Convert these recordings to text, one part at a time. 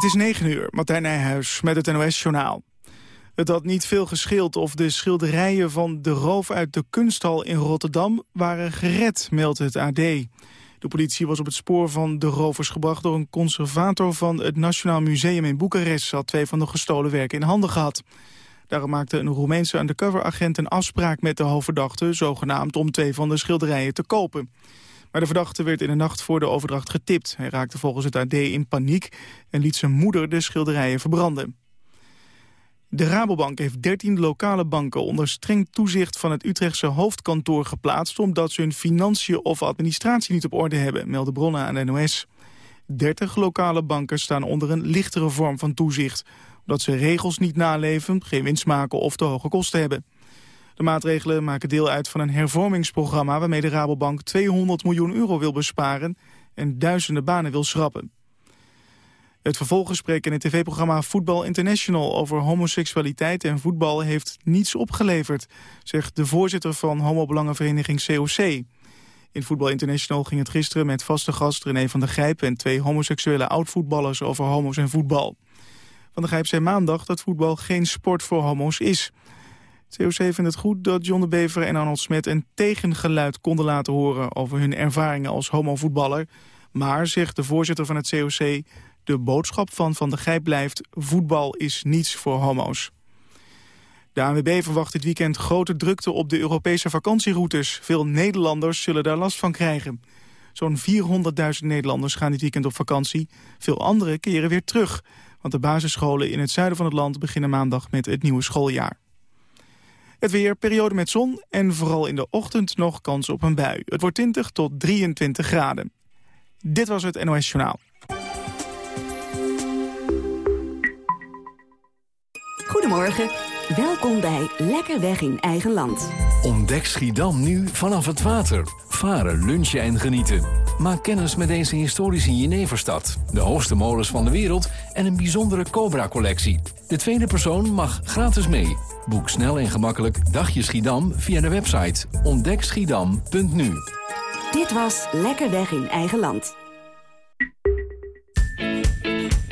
Het is 9 uur, Martijn Nijhuis met het NOS-journaal. Het had niet veel gescheeld of de schilderijen van de roof uit de kunsthal in Rotterdam waren gered, meldt het AD. De politie was op het spoor van de rovers gebracht door een conservator van het Nationaal Museum in Boekarest. Ze had twee van de gestolen werken in handen gehad. Daarom maakte een Roemeense undercover-agent een afspraak met de hoofdverdachte, zogenaamd om twee van de schilderijen te kopen. Maar de verdachte werd in de nacht voor de overdracht getipt. Hij raakte volgens het AD in paniek en liet zijn moeder de schilderijen verbranden. De Rabobank heeft 13 lokale banken onder streng toezicht van het Utrechtse hoofdkantoor geplaatst... omdat ze hun financiën of administratie niet op orde hebben, melden bronnen aan de NOS. 30 lokale banken staan onder een lichtere vorm van toezicht... omdat ze regels niet naleven, geen winst maken of te hoge kosten hebben. De maatregelen maken deel uit van een hervormingsprogramma... waarmee de Rabobank 200 miljoen euro wil besparen en duizenden banen wil schrappen. Het vervolgesprek in het tv-programma Voetbal International over homoseksualiteit en voetbal heeft niets opgeleverd, zegt de voorzitter van homobelangenvereniging COC. In Voetbal International ging het gisteren met vaste gast René van der Gijp en twee homoseksuele oud-voetballers over homo's en voetbal. Van der Gijp zei maandag dat voetbal geen sport voor homo's is. COC vindt het goed dat John de Bever en Arnold Smet een tegengeluid konden laten horen over hun ervaringen als homovoetballer. Maar, zegt de voorzitter van het COC, de boodschap van Van der Gijp blijft... voetbal is niets voor homo's. De ANWB verwacht dit weekend grote drukte op de Europese vakantieroutes. Veel Nederlanders zullen daar last van krijgen. Zo'n 400.000 Nederlanders gaan dit weekend op vakantie. Veel anderen keren weer terug. Want de basisscholen in het zuiden van het land beginnen maandag met het nieuwe schooljaar. Het weer, periode met zon en vooral in de ochtend nog kans op een bui. Het wordt 20 tot 23 graden. Dit was het NOS Journaal. Goedemorgen, welkom bij Lekker Weg in Eigen Land. Ontdek Schiedam nu vanaf het water. Varen, lunchen en genieten. Maak kennis met deze historische Jeneverstad. De hoogste molens van de wereld en een bijzondere Cobra-collectie. De tweede persoon mag gratis mee. Boek snel en gemakkelijk Dagje Schiedam via de website ontdekschiedam.nu. Dit was Lekker Weg in Eigen Land.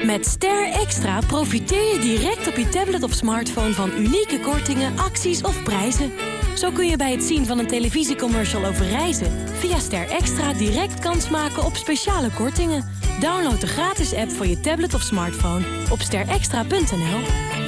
Met Ster Extra profiteer je direct op je tablet of smartphone van unieke kortingen, acties of prijzen. Zo kun je bij het zien van een televisiecommercial over reizen via Ster Extra direct kans maken op speciale kortingen. Download de gratis app voor je tablet of smartphone op sterextra.nl.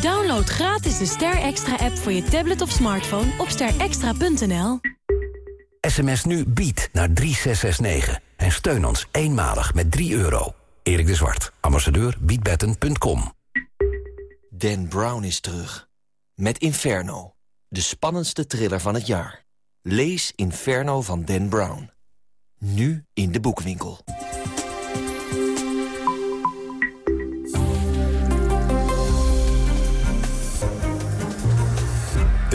Download gratis de Ster Extra app voor je tablet of smartphone op sterextra.nl. SMS nu BIED naar 3669 en steun ons eenmalig met 3 euro. Erik de Zwart, ambassadeur biedbetten.com. Dan Brown is terug. Met Inferno, de spannendste thriller van het jaar. Lees Inferno van Dan Brown. Nu in de boekwinkel.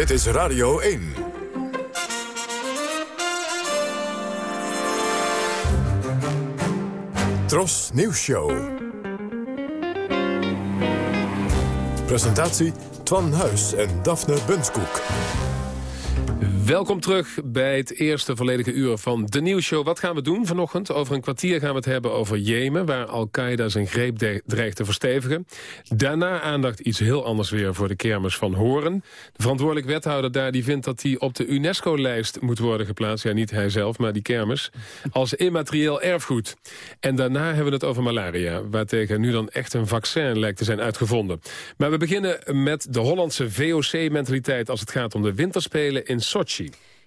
Dit is Radio 1. Tros Nieuws Show. Presentatie Twan Huis en Daphne Bunskoek. Welkom terug bij het eerste volledige uur van de nieuwsshow. Wat gaan we doen vanochtend? Over een kwartier gaan we het hebben over Jemen... waar Al-Qaeda zijn greep dreigt te verstevigen. Daarna aandacht iets heel anders weer voor de kermis van Horen. De verantwoordelijk wethouder daar die vindt dat hij op de UNESCO-lijst moet worden geplaatst. Ja, niet hij zelf, maar die kermis. Als immaterieel erfgoed. En daarna hebben we het over malaria... waartegen nu dan echt een vaccin lijkt te zijn uitgevonden. Maar we beginnen met de Hollandse VOC-mentaliteit... als het gaat om de winterspelen in Sochi.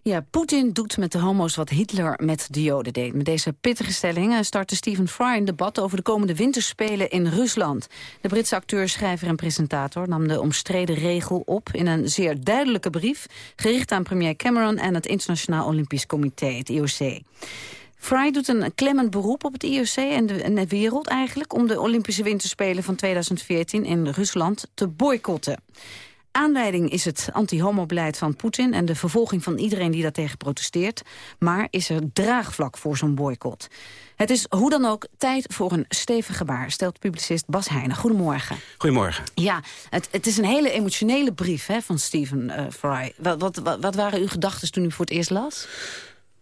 Ja, Poetin doet met de homo's wat Hitler met de Joden deed. Met deze pittige stellingen startte Stephen Fry een debat over de komende winterspelen in Rusland. De Britse acteur, schrijver en presentator nam de omstreden regel op in een zeer duidelijke brief, gericht aan premier Cameron en het Internationaal Olympisch Comité, het IOC. Fry doet een klemmend beroep op het IOC en de, en de wereld eigenlijk... om de Olympische Winterspelen van 2014 in Rusland te boycotten. Aanleiding is het anti-homo-beleid van Poetin... en de vervolging van iedereen die daartegen protesteert. Maar is er draagvlak voor zo'n boycott? Het is hoe dan ook tijd voor een stevig gebaar... stelt publicist Bas Heijnen. Goedemorgen. Goedemorgen. Ja, het, het is een hele emotionele brief hè, van Stephen uh, Fry. Wat, wat, wat, wat waren uw gedachten toen u voor het eerst las?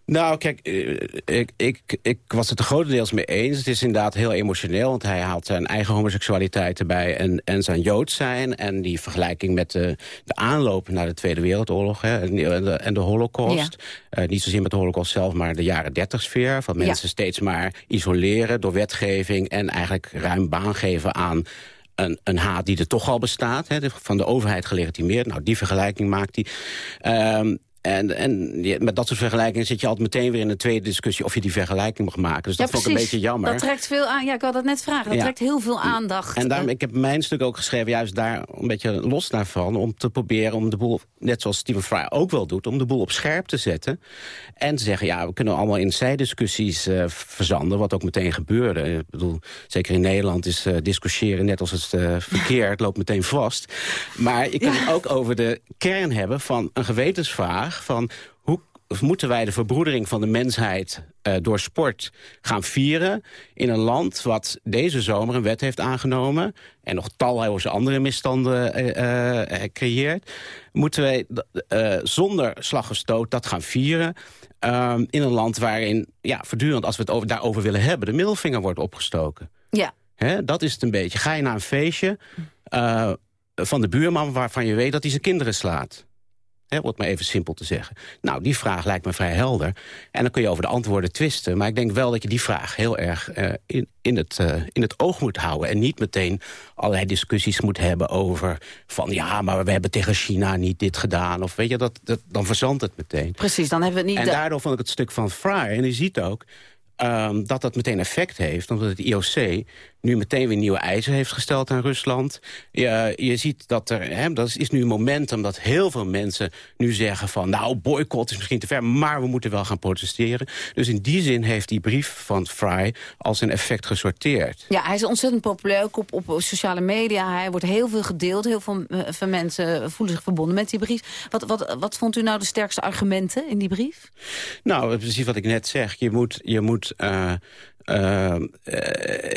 Nou, kijk, eh, ik, ik, ik was het er grotendeels mee eens. Het is inderdaad heel emotioneel, want hij haalt zijn eigen homoseksualiteit erbij... en, en zijn Joods zijn. En die vergelijking met de, de aanloop naar de Tweede Wereldoorlog hè, en, de, en de holocaust. Uh, niet zozeer met de holocaust zelf, maar de jaren dertig sfeer. Van mensen steeds maar isoleren door wetgeving... en eigenlijk ruim baan geven aan een, een haat die er toch al bestaat, hè, van de overheid gelegitimeerd. Nou, die vergelijking maakt hij. Um, en, en met dat soort vergelijkingen zit je altijd meteen weer in een tweede discussie... of je die vergelijking mag maken. Dus dat vond ik een beetje jammer. Dat trekt veel aan. Ja, ik wil dat net vragen. Dat trekt heel veel aandacht. En daarom, ik heb mijn stuk ook geschreven, juist daar een beetje los daarvan... om te proberen om de boel, net zoals Stephen Fry ook wel doet... om de boel op scherp te zetten. En te zeggen, ja, we kunnen allemaal in zijdiscussies uh, verzanden... wat ook meteen gebeurde. Ik bedoel, zeker in Nederland is uh, discussiëren net als het uh, verkeer... het loopt meteen vast. Maar je kunt het ook over de kern hebben van een gewetensvraag van hoe moeten wij de verbroedering van de mensheid uh, door sport gaan vieren... in een land wat deze zomer een wet heeft aangenomen... en nog talloze andere misstanden uh, uh, creëert... moeten wij zonder slag of stoot dat gaan vieren... Ehm, in een land waarin ja, voortdurend, als we het over, daarover willen hebben... de middelvinger wordt opgestoken. Ja. Hè, dat is het een beetje. Ga je naar een feestje van de buurman waarvan je weet dat hij zijn kinderen slaat... He, wordt maar even simpel te zeggen. Nou, die vraag lijkt me vrij helder. En dan kun je over de antwoorden twisten. Maar ik denk wel dat je die vraag heel erg uh, in, in, het, uh, in het oog moet houden. En niet meteen allerlei discussies moet hebben over... van ja, maar we hebben tegen China niet dit gedaan. Of weet je, dat, dat, dan verzandt het meteen. Precies, dan hebben we het niet... En daardoor vond ik het stuk van Fry, en je ziet ook... Um, dat dat meteen effect heeft, omdat het IOC nu meteen weer nieuwe eisen heeft gesteld aan Rusland. Je, je ziet dat er, hè, dat is, nu een momentum dat heel veel mensen nu zeggen van... nou, boycott is misschien te ver, maar we moeten wel gaan protesteren. Dus in die zin heeft die brief van Fry als een effect gesorteerd. Ja, hij is ontzettend populair, ook op, op sociale media. Hij wordt heel veel gedeeld, heel veel uh, van mensen voelen zich verbonden met die brief. Wat, wat, wat vond u nou de sterkste argumenten in die brief? Nou, precies wat ik net zeg. Je moet... Je moet uh,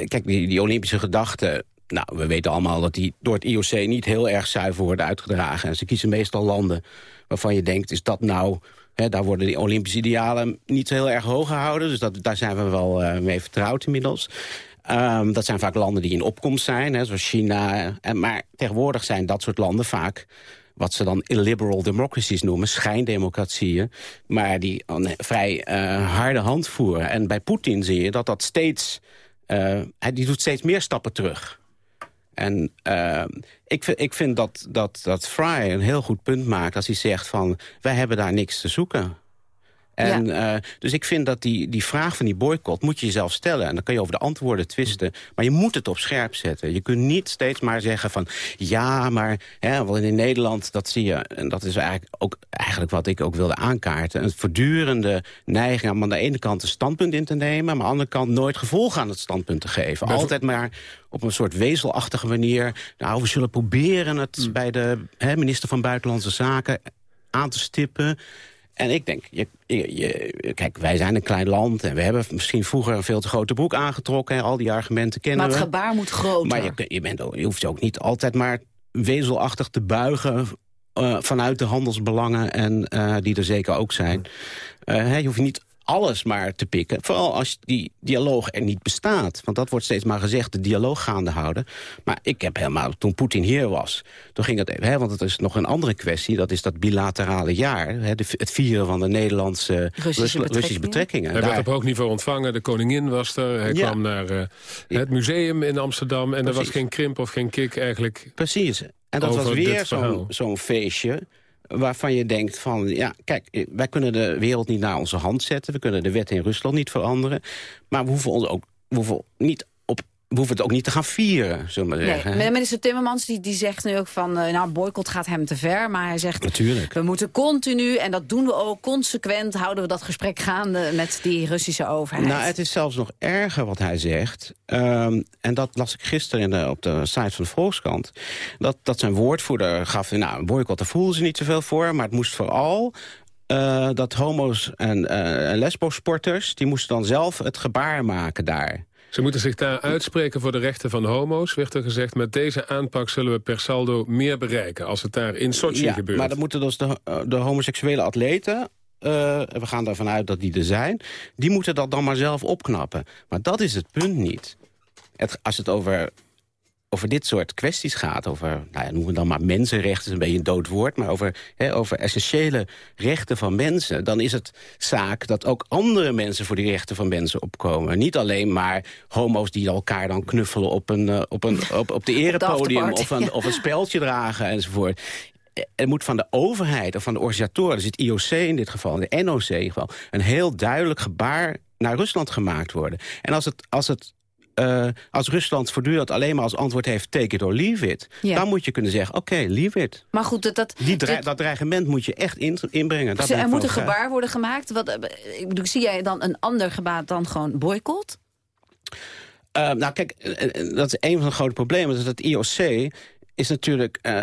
kijk, die, die Olympische gedachten... Nou, we weten allemaal dat die door het IOC niet heel erg zuiver worden uitgedragen. En ze kiezen meestal landen waarvan je denkt, is dat nou... Hè, daar worden die Olympische idealen niet heel erg hoog gehouden. Dus dat, daar zijn we wel uh, mee vertrouwd inmiddels. Um, dat zijn vaak landen die in opkomst zijn, hè, zoals China. En, maar tegenwoordig zijn dat soort landen vaak wat ze dan illiberal democracies noemen, schijndemocratieën, maar die een vrij uh, harde hand voeren. En bij Poetin zie je dat dat steeds, uh, hij die doet steeds meer stappen terug. En uh, ik, ik vind dat, dat, dat Fry een heel goed punt maakt als hij zegt van... wij hebben daar niks te zoeken. En, ja. uh, dus ik vind dat die, die vraag van die boycott moet je jezelf stellen. En dan kan je over de antwoorden twisten. Maar je moet het op scherp zetten. Je kunt niet steeds maar zeggen van... ja, maar hè, want in Nederland, dat zie je... en dat is eigenlijk ook eigenlijk wat ik ook wilde aankaarten... een voortdurende neiging om aan de ene kant een standpunt in te nemen... maar aan de andere kant nooit gevolg aan het standpunt te geven. Altijd maar op een soort wezelachtige manier... nou, we zullen proberen het hmm. bij de hè, minister van Buitenlandse Zaken aan te stippen... En ik denk, je, je, kijk, wij zijn een klein land... en we hebben misschien vroeger een veel te grote broek aangetrokken. Hè, al die argumenten kennen we. Maar het gebaar moet groter. Maar je, je, bent, je hoeft ook niet altijd maar wezelachtig te buigen... Uh, vanuit de handelsbelangen, en uh, die er zeker ook zijn. Uh, je hoeft niet alles maar te pikken. Vooral als die dialoog er niet bestaat. Want dat wordt steeds maar gezegd, de dialoog gaande houden. Maar ik heb helemaal, toen Poetin hier was... toen ging het even, hè, want het is nog een andere kwestie... dat is dat bilaterale jaar, hè, de, het vieren van de Nederlandse Russische, betrekkingen. Russische betrekkingen. Hij Daar... werd op hoog niveau ontvangen, de koningin was er. Hij ja. kwam naar uh, het museum in Amsterdam... en Precies. er was geen krimp of geen kik eigenlijk Precies. En dat was weer zo'n zo feestje waarvan je denkt van... ja, kijk, wij kunnen de wereld niet naar onze hand zetten. We kunnen de wet in Rusland niet veranderen. Maar we hoeven ons ook we hoeven niet we hoeven het ook niet te gaan vieren, zullen we maar zeggen. Nee, minister Timmermans die, die zegt nu ook van... Uh, nou, boycott gaat hem te ver, maar hij zegt... Natuurlijk. We moeten continu, en dat doen we ook consequent... houden we dat gesprek gaande met die Russische overheid. Nou, het is zelfs nog erger wat hij zegt. Um, en dat las ik gisteren in de, op de site van de Volkskrant. Dat, dat zijn woordvoerder gaf... Nou, een boycott, daar voelden ze niet zoveel voor... maar het moest vooral uh, dat homo's en uh, lesbosporters... die moesten dan zelf het gebaar maken daar. Ze moeten zich daar uitspreken voor de rechten van homo's, werd er gezegd. Met deze aanpak zullen we per saldo meer bereiken als het daar in Sochi ja, gebeurt. maar dan moeten dus de, de homoseksuele atleten uh, we gaan ervan uit dat die er zijn... die moeten dat dan maar zelf opknappen. Maar dat is het punt niet. Het, als het over over dit soort kwesties gaat... over, nou ja, noemen we dan maar mensenrechten, is een beetje een dood woord... maar over, hè, over essentiële rechten van mensen... dan is het zaak dat ook andere mensen voor die rechten van mensen opkomen. Niet alleen maar homo's die elkaar dan knuffelen op, een, uh, op, een, op, op de erepodium... of, een, of een speldje dragen enzovoort er moet van de overheid of van de organisatoren... dus het IOC in dit geval, de NOC in ieder geval... een heel duidelijk gebaar naar Rusland gemaakt worden. En als het, als het uh, als Rusland voortdurend alleen maar als antwoord heeft... take it or leave it, ja. dan moet je kunnen zeggen, oké, okay, leave it. Maar goed, dat, dat, Die dre dat dreigement moet je echt in, inbrengen. Er moet een gebaar worden gemaakt. Wat, ik bedoel, zie jij dan een ander gebaar dan gewoon boycott? Uh, nou kijk, dat is een van de grote problemen. Dat het IOC is natuurlijk, uh,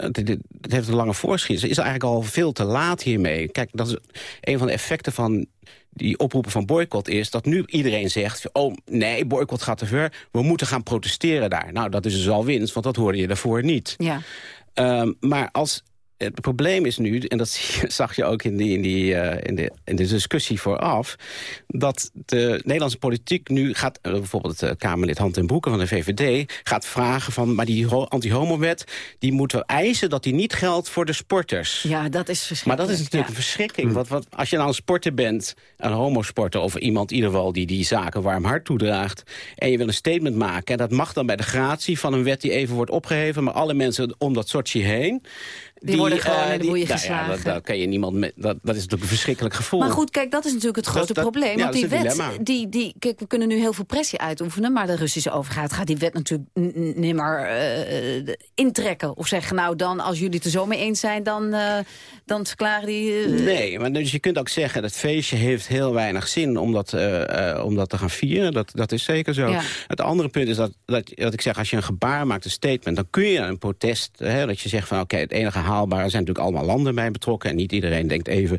het, heeft een lange voorgeschiedenis, is eigenlijk al veel te laat hiermee. Kijk, dat is een van de effecten van die oproepen van boycott is dat nu iedereen zegt... oh nee, boycott gaat te ver, we moeten gaan protesteren daar. Nou, dat is dus al winst, want dat hoorde je daarvoor niet. Ja. Um, maar als het probleem is nu, en dat zag je ook in, die, in, die, uh, in, de, in de discussie vooraf... dat de Nederlandse politiek nu gaat... Uh, bijvoorbeeld het Kamerlid Hand en Broeken van de VVD... gaat vragen van, maar die anti-homo-wet... die moeten we eisen dat die niet geldt voor de sporters. Ja, dat is verschrikkelijk. Maar dat is natuurlijk ja. een verschrikking. Hm. Wat, als je nou een sporter bent, een homosporter... of iemand in ieder geval die die zaken warm hart toedraagt... en je wil een statement maken... en dat mag dan bij de gratie van een wet die even wordt opgeheven... maar alle mensen om dat Sochi heen... Die, die, worden gewoon uh, in de boeien geslagen. Ja, dat, kan je niemand met, dat, dat is natuurlijk een verschrikkelijk gevoel. Maar goed, kijk, dat is natuurlijk het grote dat, probleem. Ja, want die wet, dilemma. die, die, kijk, we kunnen nu heel veel pressie uitoefenen... maar de Russische overheid gaat die wet natuurlijk nimmer uh, intrekken. Of zeggen, nou dan, als jullie het er zo mee eens zijn... dan, uh, dan verklaren die... Nee, maar dus je kunt ook zeggen... dat feestje heeft heel weinig zin om dat, om dat te gaan vieren. Dat, dat is zeker zo. Ja. Het andere punt is dat, dat, dat ik zeg... als je een gebaar maakt, een statement... dan kun je een protest... Hè, dat je zegt van oké, okay, het enige haalbare zijn natuurlijk allemaal landen bij betrokken. En niet iedereen denkt even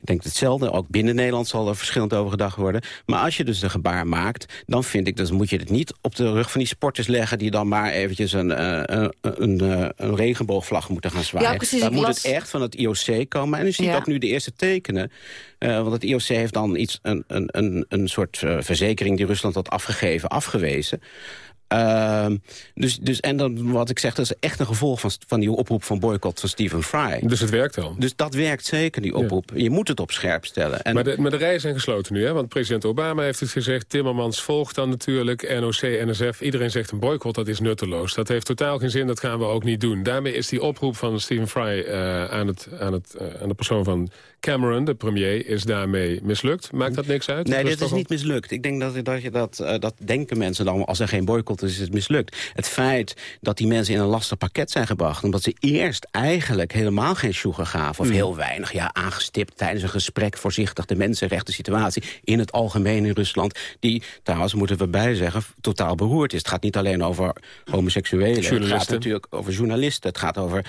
denkt hetzelfde. Ook binnen Nederland zal er verschillend over gedacht worden. Maar als je dus een gebaar maakt, dan vind ik... dat moet je het niet op de rug van die sporters leggen... die dan maar eventjes een, uh, een, een, uh, een regenboogvlag moeten gaan zwaaien. Ja, precies, dan moet las... het echt van het IOC komen. En u ziet Ja. ook nu de eerste tekenen. Uh, want het IOC heeft dan iets, een, een, een, een soort verzekering die Rusland had afgegeven, afgewezen. Uh, dus, dus, en dan, wat ik zeg, dat is echt een gevolg van, van die oproep van boycott van Stephen Fry. Dus het werkt al. Dus dat werkt zeker, die oproep. Ja. Je moet het op scherp stellen. En maar, de, maar de rijen zijn gesloten nu, hè? want president Obama heeft het gezegd... Timmermans volgt dan natuurlijk, NOC, NSF. Iedereen zegt een boycott, dat is nutteloos. Dat heeft totaal geen zin, dat gaan we ook niet doen. Daarmee is die oproep van Stephen Fry uh, aan, het, aan, het, uh, aan de persoon van Cameron, de premier, is daarmee mislukt. Maakt dat niks uit? Nee, dit is niet mislukt. Ik denk dat, dat, je dat, uh, dat denken mensen dan, als er geen boycott is, is het mislukt. Het feit dat die mensen in een lastig pakket zijn gebracht... omdat ze eerst eigenlijk helemaal geen sjoegen gaven... of heel weinig ja, aangestipt tijdens een gesprek... voorzichtig de mensenrechten situatie in het algemeen in Rusland... die, trouwens moeten we bijzeggen, totaal beroerd is. Het gaat niet alleen over homoseksuelen. Het gaat natuurlijk over journalisten. Het gaat over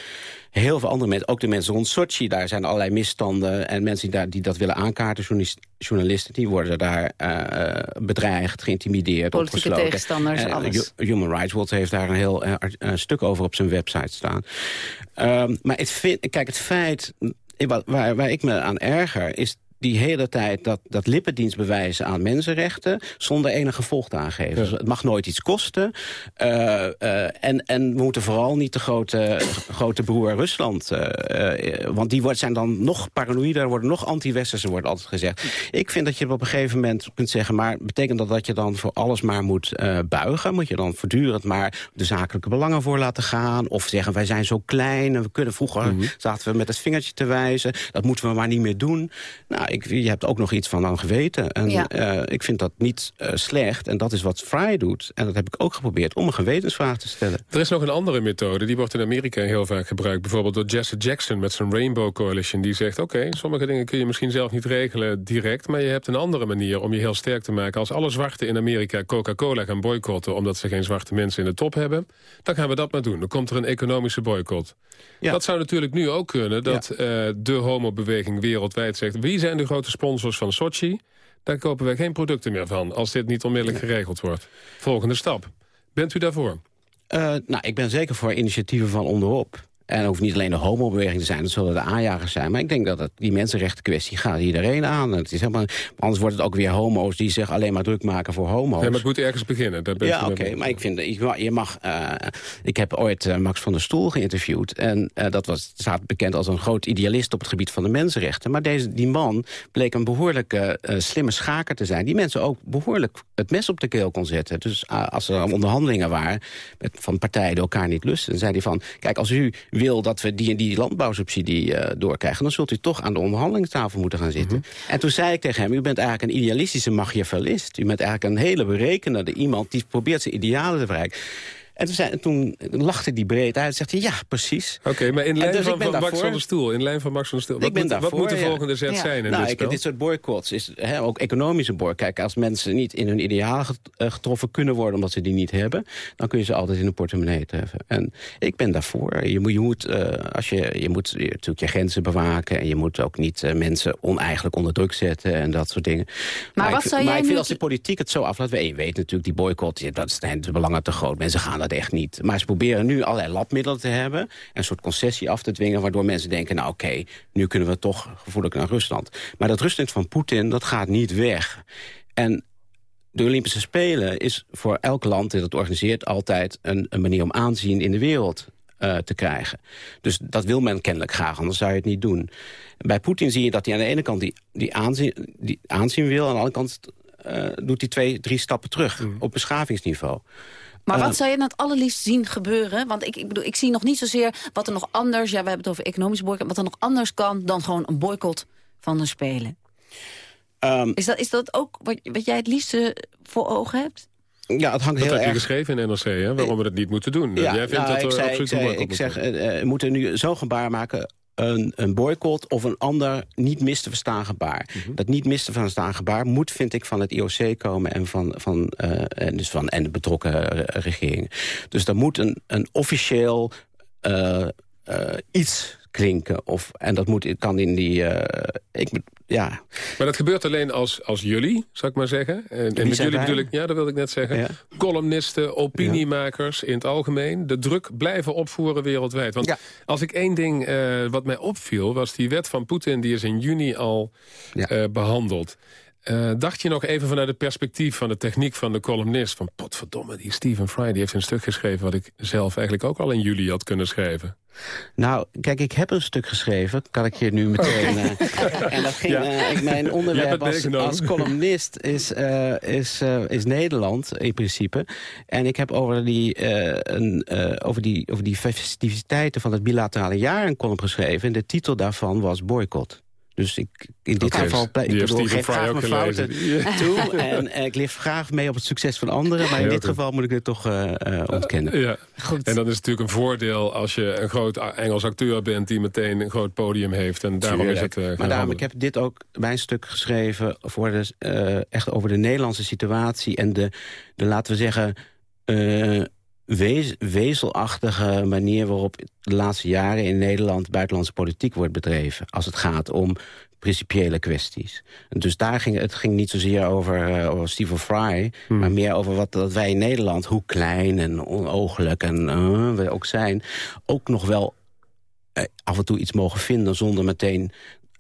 heel veel andere mensen. Ook de mensen rond Sochi, daar zijn allerlei misstanden... en mensen die, daar, die dat willen aankaarten, journalisten... die worden daar uh, bedreigd, geïntimideerd, Politieke opgesloten. tegenstanders, uh, alles. Human Rights Watch heeft daar een heel uh, stuk over op zijn website staan. Um, maar het vind, kijk, het feit... Waar, waar, waar ik me aan erger, is die hele tijd dat, dat lippendienst bewijzen aan mensenrechten... zonder enig gevolg te aangeven. Ja. Dus het mag nooit iets kosten. Uh, uh, en, en we moeten vooral niet de grote, grote broer Rusland... Uh, want die wordt, zijn dan nog paranoïder, worden nog anti-westerse, wordt altijd gezegd. Ik vind dat je op een gegeven moment kunt zeggen... maar betekent dat dat je dan voor alles maar moet buigen? Moet je dan voortdurend maar de zakelijke belangen voor laten gaan? Of zeggen, wij zijn zo klein en we kunnen vroeger... Mm -hmm. zaten we met het vingertje te wijzen. Dat moeten we maar niet meer doen. Nou, ik, je hebt ook nog iets van aan geweten. En Ja. eh, ik vind dat niet eh, slecht. En dat is wat Fry doet. En dat heb ik ook geprobeerd om een gewetensvraag te stellen. Er is nog een andere methode, die wordt in Amerika heel vaak gebruikt. Bijvoorbeeld door Jesse Jackson met zijn Rainbow Coalition. Die zegt, oké, sommige dingen kun je misschien zelf niet regelen direct... maar je hebt een andere manier om je heel sterk te maken. Als alle zwarten in Amerika Coca-Cola gaan boycotten... omdat ze geen zwarte mensen in de top hebben... dan gaan we dat maar doen. Dan komt er een economische boycott. Ja. Dat zou natuurlijk nu ook kunnen, dat eh, de homobeweging wereldwijd zegt... wie zijn de grote sponsors van Sochi? Daar kopen we geen producten meer van, als dit niet onmiddellijk geregeld wordt. Volgende stap. Bent u daarvoor? Eh, nou, ik ben zeker voor initiatieven van onderop. En het hoeft niet alleen de homobeweging te zijn, dat zullen de aanjagers zijn. Maar ik denk dat het, die mensenrechten kwestie gaat iedereen aan. Het is helemaal, anders wordt het ook weer homo's die zich alleen maar druk maken voor homo's. Ja, maar het moet ergens beginnen. Ja, oké, maar ik vind, je mag, je mag eh, ik heb ooit eh, Max van der Stoel geïnterviewd. En eh, dat was, staat bekend als een groot idealist op het gebied van de mensenrechten. Maar deze, die man bleek een behoorlijk eh, eh, slimme schaker te zijn. Die mensen ook behoorlijk het mes op de keel kon zetten. Dus als er onderhandelingen waren met, van partijen die elkaar niet lusten... dan zei hij van, kijk, als u wil dat we die en die landbouwsubsidie eh, doorkrijgen... dan zult u toch aan de onderhandelingstafel moeten gaan zitten. Mhm. En toen zei ik tegen hem, u bent eigenlijk een idealistische machiavellist. U bent eigenlijk een hele berekenende iemand... die probeert zijn idealen te bereiken. En toen, zei, toen lachte hij breed uit en zegt hij, ja, precies. Oké, maar in En lijn dus van, ik ben van Max daarvoor. van der Stoel. In lijn van Max van der Stoel. Wat, ik ben moet, daarvoor, wat moet de ja. volgende zet Ja. zijn in nou, dit ik, spel? dit soort boycotts is hè, ook economische boycott. Kijk, als mensen niet in hun idealen get- eh, getroffen kunnen worden... omdat ze die niet hebben, dan kun je ze altijd in de portemonnee treffen. En ik ben daarvoor. Je moet, je moet, eh, als je, je moet je- natuurlijk je grenzen bewaken... en je moet ook niet eh, mensen oneigenlijk onder druk zetten en dat soort dingen. wat ik, zou maar jij ik vind nu- als de politiek het zo aflaat... Je weet natuurlijk, die boycott, dat zijn de belangen te groot. Mensen gaan dat echt niet. Maar ze proberen nu allerlei labmiddelen te hebben... een soort concessie af te dwingen... waardoor mensen denken, nou oké, nu kunnen we toch gevoelig naar Rusland. Maar dat Rusland van Poetin, dat gaat niet weg. En de Olympische Spelen is voor elk land dat het organiseert... altijd een, een manier om aanzien in de wereld eh, te krijgen. Dus dat wil men kennelijk graag, anders zou je het niet doen. Bij Poetin zie je dat hij aan de ene kant die, die, aanzien, die aanzien wil... aan de andere kant eh, doet hij twee, drie stappen terug op beschavingsniveau. Maar Eh, wat zou je dan het allerliefst zien gebeuren? Want ik, ik bedoel, ik zie nog niet zozeer wat er nog anders... ja, we hebben het over economische boycott... wat er nog anders kan dan gewoon een boycott van de Spelen. Ehm, Is dat, is dat ook wat, wat jij het liefste voor ogen hebt? ja, het hangt Dat heel heb je erg... geschreven in NRC, hè, waarom we het niet moeten doen. Jij vindt nou, dat ik er zei, absoluut ik zei, ik zeg, eh, eh, we moeten nu zo'n gebaar maken... Een, een boycott of een ander niet mis te verstaan gebaar. Mhm. Dat niet mis te verstaan gebaar moet, vind ik, van het IOC komen... en van, van, eh, en dus van en de betrokken regeringen. Dus er moet een, een officieel eh, eh, iets klinken. Of, en dat moet, kan in die... eh, ik, ja, Maar dat gebeurt alleen als, als jullie, zou ik maar zeggen. En, en met jullie wij? bedoel ik, ja, dat wilde ik net zeggen. Ja. Columnisten, opiniemakers in het algemeen. De druk blijven opvoeren wereldwijd. Want als ik één ding eh, wat mij opviel... was die wet van Poetin, die is in juni al eh, behandeld. Eh, dacht je nog even vanuit het perspectief van de techniek van de columnist... van potverdomme, die Stephen Fry die heeft een stuk geschreven... wat ik zelf eigenlijk ook al in juli had kunnen schrijven. Nou, kijk, ik heb een stuk geschreven. Kan ik je nu meteen... eh, en dat ging... Ja. eh, ik, mijn onderwerp als, als columnist is, eh, is, is Nederland, in principe. En ik heb over die, een, over, die, over die festiviteiten van het bilaterale jaar een column geschreven. En de titel daarvan was Boycott. Dus ik, in dit geval ik bedoel, geef Fry graag ook mijn fouten gelezen. toe. En eh, ik leef graag mee op het succes van anderen. Maar in dit geval moet ik het toch eh, eh, ontkennen. Ja. Goed. En dat is natuurlijk een voordeel als je een groot Engels acteur bent... die meteen een groot podium heeft. En daarom is het eh, maar daarom, ik heb dit ook mijn stuk geschreven voor de, eh, echt over de Nederlandse situatie en de, de laten we zeggen, eh, wees- wezelachtige manier waarop de laatste jaren in Nederland buitenlandse politiek wordt bedreven. Als het gaat om principiële kwesties. En Dus daar ging het ging niet zozeer over, eh, over Stephen Fry... maar meer over wat dat wij in Nederland, hoe klein en onogelijk en eh, we ook zijn... ook nog wel eh, af en toe iets mogen vinden zonder meteen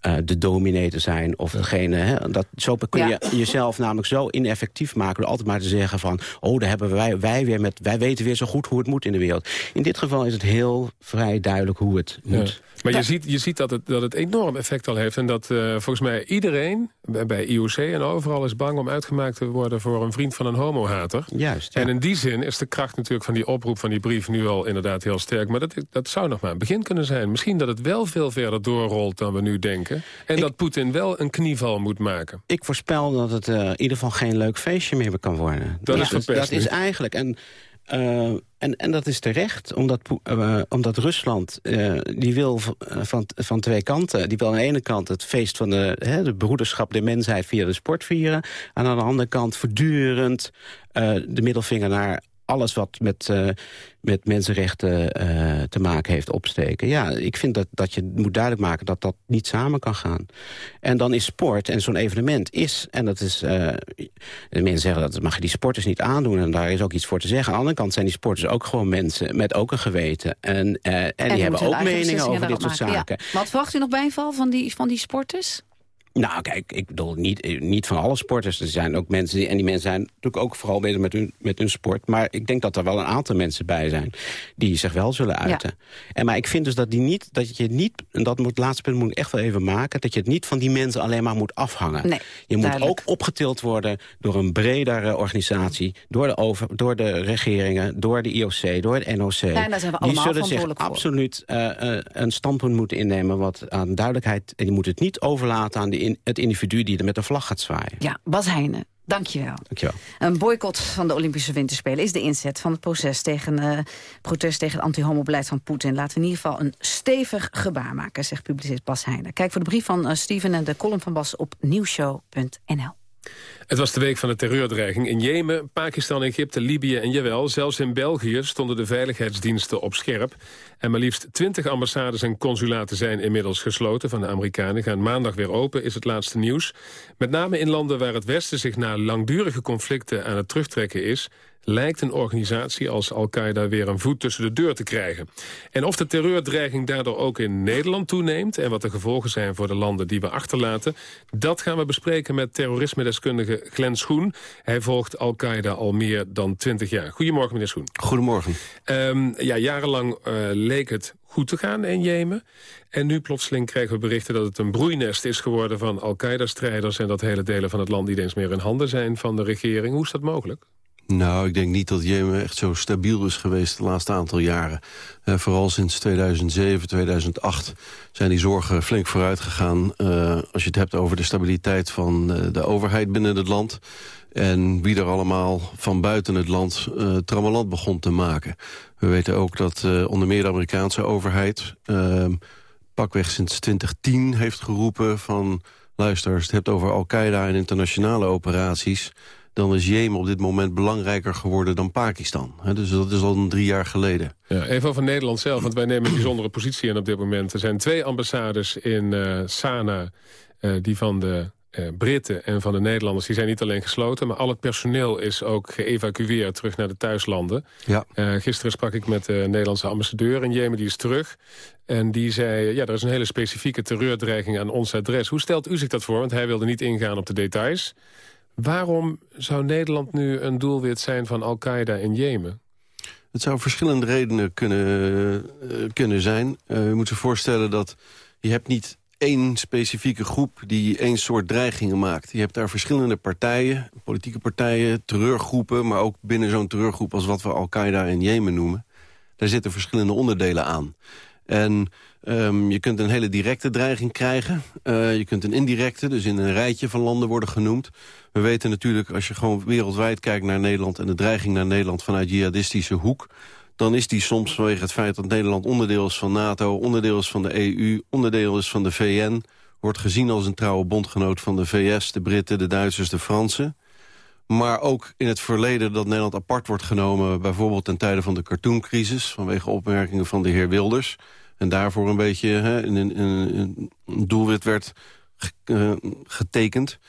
eh, de dominee te zijn. Of degene, hè, dat, zo kun je jezelf namelijk zo ineffectief maken... door altijd maar te zeggen van... oh, daar hebben wij, wij weer met... wij weten weer zo goed hoe het moet in de wereld. In dit geval is het heel vrij duidelijk hoe het Ja. moet. Maar je ziet, je ziet dat, het, dat het enorm effect al heeft. En dat eh, volgens mij iedereen bij- bij IOC en overal is bang om uitgemaakt te worden... voor een vriend van een homohater. Juist, ja. En in die zin is de kracht natuurlijk van die oproep van die brief... nu al inderdaad heel sterk. Maar dat, dat zou nog maar een begin kunnen zijn. Misschien dat het wel veel verder doorrolt dan we nu denken. En dat Poetin wel een knieval moet maken. Ik voorspel dat het in ieder geval geen leuk feestje meer kan worden. Dat is. Dat is eigenlijk... En, en, en dat is terecht, omdat, omdat Rusland die wil van, van twee kanten... die wil aan de ene kant het feest van de, hè, de broederschap der mensheid via de sport vieren... en aan de andere kant voortdurend de middelvinger naar alles wat met, uh, met mensenrechten uh, te maken heeft opsteken. Ja, ik vind dat, dat je moet duidelijk maken dat dat niet samen kan gaan. En dan is sport en zo'n evenement is... en dat is... Uh, de mensen zeggen dat mag je die sporters niet aandoen... en daar is ook iets voor te zeggen. Aan de andere kant zijn die sporters ook gewoon mensen... met ook een geweten. En, en, en die hebben ook meningen over dit soort zaken. Ja. Wat verwacht u nog bijval van die, van die sporters? Nou, kijk, ik bedoel niet, niet van alle sporters. Er zijn ook mensen, die, en die mensen zijn natuurlijk ook vooral bezig met hun, met hun sport. Maar ik denk dat er wel een aantal mensen bij zijn die zich wel zullen uiten. En, maar ik vind dus dat, die niet, dat je niet, en dat moet, het laatste punt moet ik echt wel even maken... dat je het niet van die mensen alleen maar moet afhangen. Nee, je moet ook opgetild worden door een bredere organisatie... door de, over, door de regeringen, door de IOC, door het NOC. Ja, daar zijn we die zullen zich absoluut uh, uh, een standpunt moeten innemen... wat aan duidelijkheid, en die moet het niet overlaten aan de in, het individu die er met de vlag gaat zwaaien. Ja, Bas Heijnen. Dankjewel. Dankjewel. Een boycott van de Olympische Winterspelen is de inzet van het proces tegen, uh, protest tegen het anti-homo-beleid van Poetin. Laten we in ieder geval een stevig gebaar maken, zegt publicist Bas Heijnen. Kijk voor de brief van uh, Steven en de column van Bas op nieuwshow.nl. Het was de week van de terreurdreiging in Jemen, Pakistan, Egypte, Libië en jawel, zelfs in België stonden de veiligheidsdiensten op scherp. En maar liefst twintig ambassades en consulaten zijn inmiddels gesloten van de Amerikanen. Gaan maandag weer open, is het laatste nieuws. Met name in landen waar het Westen zich na langdurige conflicten aan het terugtrekken is lijkt een organisatie als Al-Qaeda weer een voet tussen de deur te krijgen. En of de terreurdreiging daardoor ook in Nederland toeneemt... en wat de gevolgen zijn voor de landen die we achterlaten... dat gaan we bespreken met terrorisme-deskundige Glenn Schoen. Hij volgt Al-Qaeda al meer dan twintig jaar. Goedemorgen, meneer Schoen. Goedemorgen. Um, ja, jarenlang uh, leek het goed te gaan in Jemen. En nu plotseling krijgen we berichten dat het een broeinest is geworden... van Al-Qaeda-strijders en dat hele delen van het land... niet eens meer in handen zijn van de regering. Hoe is dat mogelijk? Nou, ik denk niet dat Jemen echt zo stabiel is geweest de laatste aantal jaren. Uh, vooral sinds 2007, 2008 zijn die zorgen flink vooruit gegaan. Uh, als je het hebt over de stabiliteit van uh, de overheid binnen het land... en wie er allemaal van buiten het land trammeland begon te maken. We weten ook dat onder meer de Amerikaanse overheid... Ehm, pakweg sinds 2010 heeft geroepen van... luister, als je het hebt over Al-Qaeda en internationale operaties dan is Jemen op dit moment belangrijker geworden dan Pakistan. dus dat is al drie jaar geleden. Ja, even over Nederland zelf, want wij nemen een bijzondere positie in op dit moment. Er zijn twee ambassades in uh, Sana, uh, die van de uh, Britten en van de Nederlanders... die zijn niet alleen gesloten, maar al het personeel is ook geëvacueerd... terug naar de thuislanden. Ja. gisteren sprak ik met de Nederlandse ambassadeur in Jemen, die is terug. En die zei, ja, er is een hele specifieke terreurdreiging aan ons adres. Hoe stelt u zich dat voor? Want hij wilde niet ingaan op de details... Waarom zou Nederland nu een doelwit zijn van Al-Qaeda in Jemen? Het zou verschillende redenen kunnen, uh, kunnen zijn. Uh, je moet je voorstellen dat je hebt niet één specifieke groep die één soort dreigingen maakt. Je hebt daar verschillende partijen, politieke partijen, terreurgroepen... maar ook binnen zo'n terreurgroep als wat we Al-Qaeda in Jemen noemen. Daar zitten verschillende onderdelen aan. En um, je kunt een hele directe dreiging krijgen. Uh, je kunt een indirecte, dus in een rijtje van landen worden genoemd. We weten natuurlijk, als je gewoon wereldwijd kijkt naar Nederland... en de dreiging naar Nederland vanuit jihadistische hoek... dan is die soms vanwege het feit dat Nederland onderdeel is van NATO... onderdeel is van de EU, onderdeel is van de VN... wordt gezien als een trouwe bondgenoot van de VS, de Britten, de Duitsers, de Fransen... Maar ook in het verleden dat Nederland apart wordt genomen... bijvoorbeeld ten tijde van de cartooncrisis... vanwege opmerkingen van de heer Wilders. En daarvoor een beetje hè, een, een, doelwit werd uh, getekend.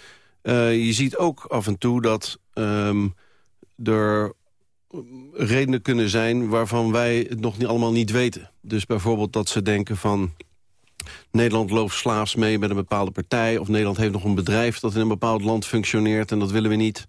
Uh, je ziet ook af en toe dat um, er redenen kunnen zijn... waarvan wij het nog niet allemaal niet weten. Dus bijvoorbeeld dat ze denken van... Nederland loopt slaafs mee met een bepaalde partij... of Nederland heeft nog een bedrijf dat in een bepaald land functioneert... en dat willen we niet.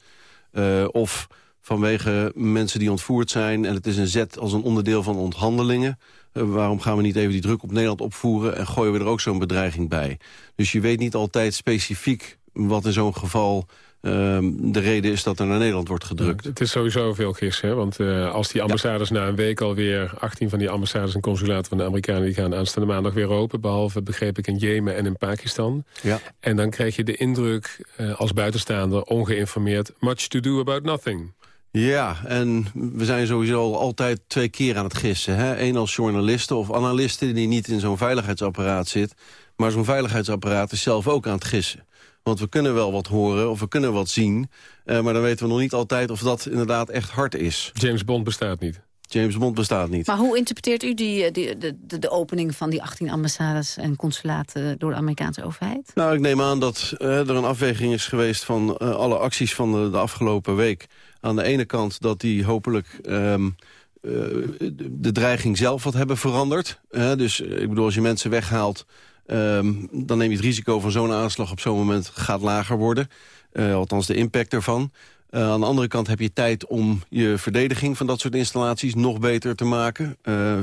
Uh, of vanwege mensen die ontvoerd zijn... en het is een zet als een onderdeel van onthandelingen... Uh, waarom gaan we niet even die druk op Nederland opvoeren... en gooien we er ook zo'n bedreiging bij? Dus je weet niet altijd specifiek wat in zo'n geval ehm, de reden is dat er naar Nederland wordt gedrukt. het is sowieso veel gissen, hè? want uh, als die ambassades na een week alweer... 18 van die ambassades en consulaten van de Amerikanen... die gaan aanstaande maandag weer open, behalve begreep ik in Jemen en in Pakistan. Ja. En dan krijg je de indruk uh, als buitenstaander, ongeïnformeerd... much to do about nothing. Ja, en we zijn sowieso altijd twee keer aan het gissen. Hè? Eén als journalisten of analisten die niet in zo'n veiligheidsapparaat zit... maar zo'n veiligheidsapparaat is zelf ook aan het gissen. Want we kunnen wel wat horen of we kunnen wat zien... Uh, maar dan weten we nog niet altijd of dat inderdaad echt hard is. James Bond bestaat niet. James Bond bestaat niet. Maar hoe interpreteert u die, die, de, de, de opening van die 18 ambassades en consulaten door de Amerikaanse overheid? Nou, ik neem aan dat uh, er een afweging is geweest van uh, alle acties van de, de, afgelopen week. Aan de ene kant dat die hopelijk um, uh, de dreiging zelf wat hebben veranderd. dus ik bedoel, als je mensen weghaalt, um, dan neem je het risico van zo'n aanslag op zo'n moment gaat lager worden. althans de impact. Uh, aan de andere kant heb je tijd om je verdediging van dat soort installaties nog beter te maken,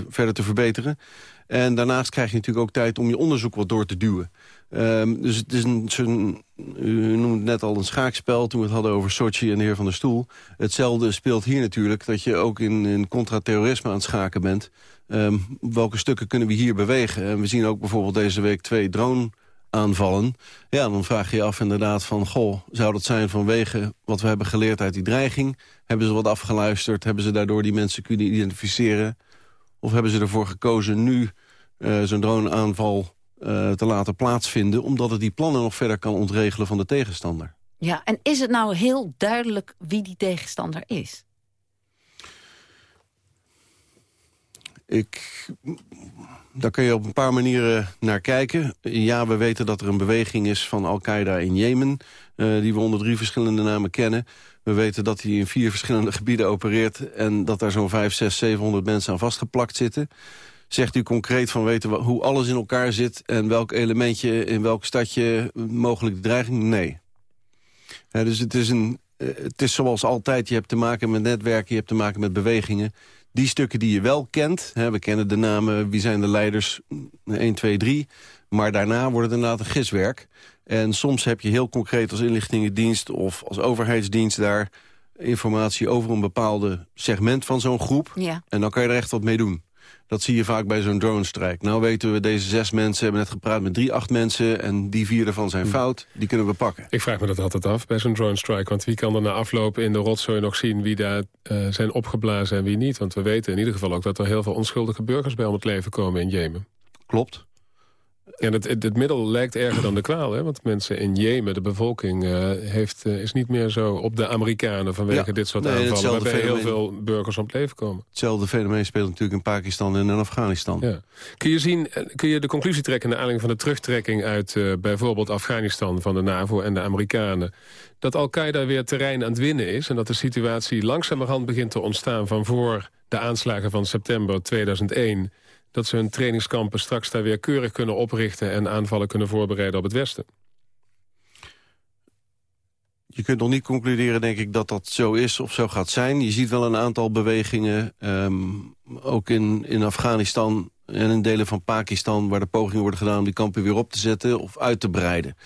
verder te verbeteren. En daarnaast krijg je natuurlijk ook tijd om je onderzoek wat door te duwen. Um, dus het is een, u noemde het net al een schaakspel toen we het hadden over Sochi en de heer Van der Stoel. Hetzelfde speelt hier natuurlijk, dat je ook in, in contra-terrorisme aan het schaken bent. Um, welke stukken kunnen we hier bewegen? En we zien ook bijvoorbeeld deze week twee drone aanvallen. Ja, dan vraag je je af inderdaad van... goh, zou dat zijn vanwege wat we hebben geleerd uit die dreiging? Hebben ze wat afgeluisterd? Hebben ze daardoor die mensen kunnen identificeren? Of hebben ze ervoor gekozen nu uh, zo'n droneaanval uh, te laten plaatsvinden... omdat het die plannen nog verder kan ontregelen van de tegenstander? Ja, en is het nou heel duidelijk wie die tegenstander is? Ik daar kun je op een paar manieren naar kijken. Ja, we weten dat er een beweging is van Al-Qaeda in Jemen... Uh, die we onder drie verschillende namen kennen. We weten dat hij in vier verschillende gebieden opereert... en dat daar zo'n 5, 6, 700 mensen aan vastgeplakt zitten. Zegt u concreet van weten we hoe alles in elkaar zit... en welk elementje in welk stadje mogelijk de dreiging? Nee. Dus het is, een, uh, het is zoals altijd, je hebt te maken met netwerken... je hebt te maken met bewegingen die stukken die je wel kent, hè, we kennen de namen, wie zijn de leiders, 1, 2, 3... maar daarna wordt het inderdaad een giswerk. En soms heb je heel concreet als inlichtingendienst of als overheidsdienst daar informatie over een bepaalde segment van zo'n groep. Ja. En dan kan je er echt wat mee doen. Dat zie je vaak bij zo'n drone-strijk. Nou weten we, deze zes mensen hebben net gepraat met drie, acht mensen... en die vier ervan zijn fout, die kunnen we pakken. Ik vraag me dat altijd af bij zo'n drone-strike. Want wie kan er na afloop in de rotzooi nog zien... wie daar uh, zijn opgeblazen en wie niet? Want we weten in ieder geval ook dat er heel veel onschuldige burgers... bij om het leven komen in Jemen. Klopt. Ja, het, het, het, middel lijkt erger dan de kwaal. Hè? Want mensen in Jemen, de bevolking, uh, heeft, uh, is niet meer zo op de Amerikanen... vanwege ja, dit soort nee, aanvallen, waarbij fenomeen, heel veel burgers om het leven komen. Hetzelfde fenomeen speelt natuurlijk in Pakistan en in Afghanistan. Ja. Kun, je zien, kun je de conclusie trekken naar aanleiding van de terugtrekking... uit uh, bijvoorbeeld Afghanistan van de NAVO en de Amerikanen... dat Al-Qaeda weer terrein aan het winnen is... en dat de situatie langzamerhand begint te ontstaan... van voor de aanslagen van september 2001 dat ze hun trainingskampen straks daar weer keurig kunnen oprichten... en aanvallen kunnen voorbereiden op het Westen. Je kunt nog niet concluderen, denk ik, dat dat zo is of zo gaat zijn. Je ziet wel een aantal bewegingen, um, ook in, in Afghanistan en in delen van Pakistan... waar de pogingen worden gedaan om die kampen weer op te zetten of uit te breiden.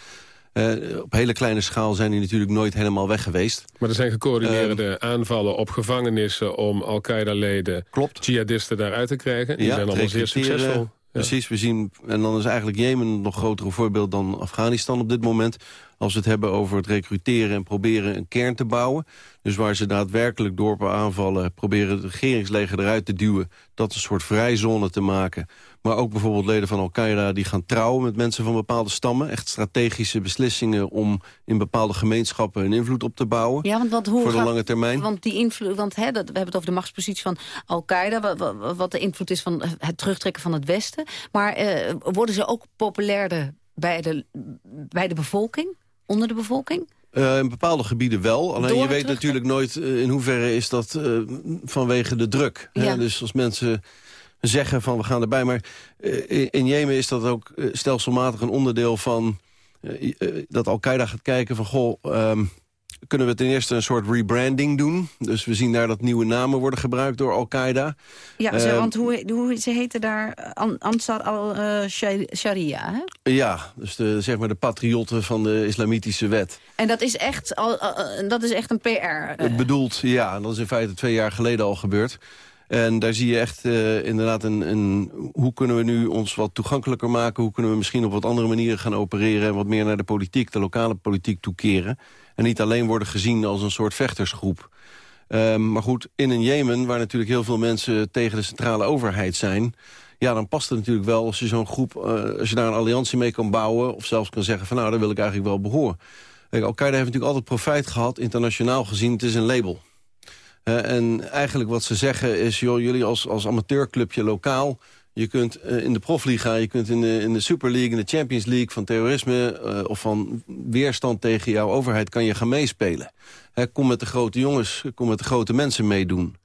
Uh, op hele kleine schaal zijn die natuurlijk nooit helemaal weg geweest. Maar er zijn gecoördineerde uh, aanvallen op gevangenissen... om Al-Qaeda-leden, jihadisten daaruit te krijgen. Die ja, zijn allemaal zeer succesvol. Ja. Precies, we zien, en dan is eigenlijk Jemen een nog grotere voorbeeld dan Afghanistan op dit moment. Als we het hebben over het recruteren en proberen een kern te bouwen. Dus waar ze daadwerkelijk dorpen aanvallen, proberen het regeringsleger eruit te duwen. Dat een soort vrijzone te maken. Maar ook bijvoorbeeld leden van Al-Qaeda die gaan trouwen met mensen van bepaalde stammen. Echt strategische beslissingen om in bepaalde gemeenschappen een invloed op te bouwen. Ja, want wat, hoe voor de gaat, lange termijn. Want die invloed, want hè, dat, we hebben het over de machtspositie van Al-Qaeda. Wat, wat, de invloed is van het terugtrekken van het Westen. Maar eh, worden ze ook populairder bij de, bij de bevolking? Onder de bevolking? Uh, in bepaalde gebieden wel. Alleen je weet natuurlijk nooit uh, in hoeverre is dat uh, vanwege de druk. Ja. Hè? Dus als mensen zeggen van we gaan erbij. Maar in Jemen is dat ook stelselmatig een onderdeel van... dat Al-Qaeda gaat kijken van goh... Um, kunnen we ten eerste een soort rebranding doen. Dus we zien daar dat nieuwe namen worden gebruikt door Al-Qaeda. Ja, ze, Eh, want hoe, hoe, ze heten daar An- Ansar al-Sharia, hè? Ja, dus de, zeg maar de patriotten van de islamitische wet. En dat is echt, al, eh, dat is echt een PR. eh. Het bedoelt, ja, dat is in feite twee jaar geleden al gebeurd. En daar zie je echt eh, inderdaad een, een... hoe kunnen we nu ons wat toegankelijker maken? Hoe kunnen we misschien op wat andere manieren gaan opereren... en wat meer naar de politiek, de lokale politiek toekeren? En niet alleen worden gezien als een soort vechtersgroep. Ehm, maar goed, in een Jemen, waar natuurlijk heel veel mensen... tegen de centrale overheid zijn... ja, dan past het natuurlijk wel als je zo'n groep... eh, als je daar een alliantie mee kan bouwen... of zelfs kan zeggen van nou, daar wil ik eigenlijk wel behoren. Kijk, Al-Qaeda heeft natuurlijk altijd profijt gehad, internationaal gezien. Het is een label. Eh, en eigenlijk wat ze zeggen is, joh, jullie als, als amateurclubje lokaal... je kunt eh, in de profliga, je kunt in de, in de Super League, in de Champions League... van terrorisme eh, of van weerstand tegen jouw overheid kan je gaan meespelen. Kom met de grote jongens, kom met de grote mensen meedoen.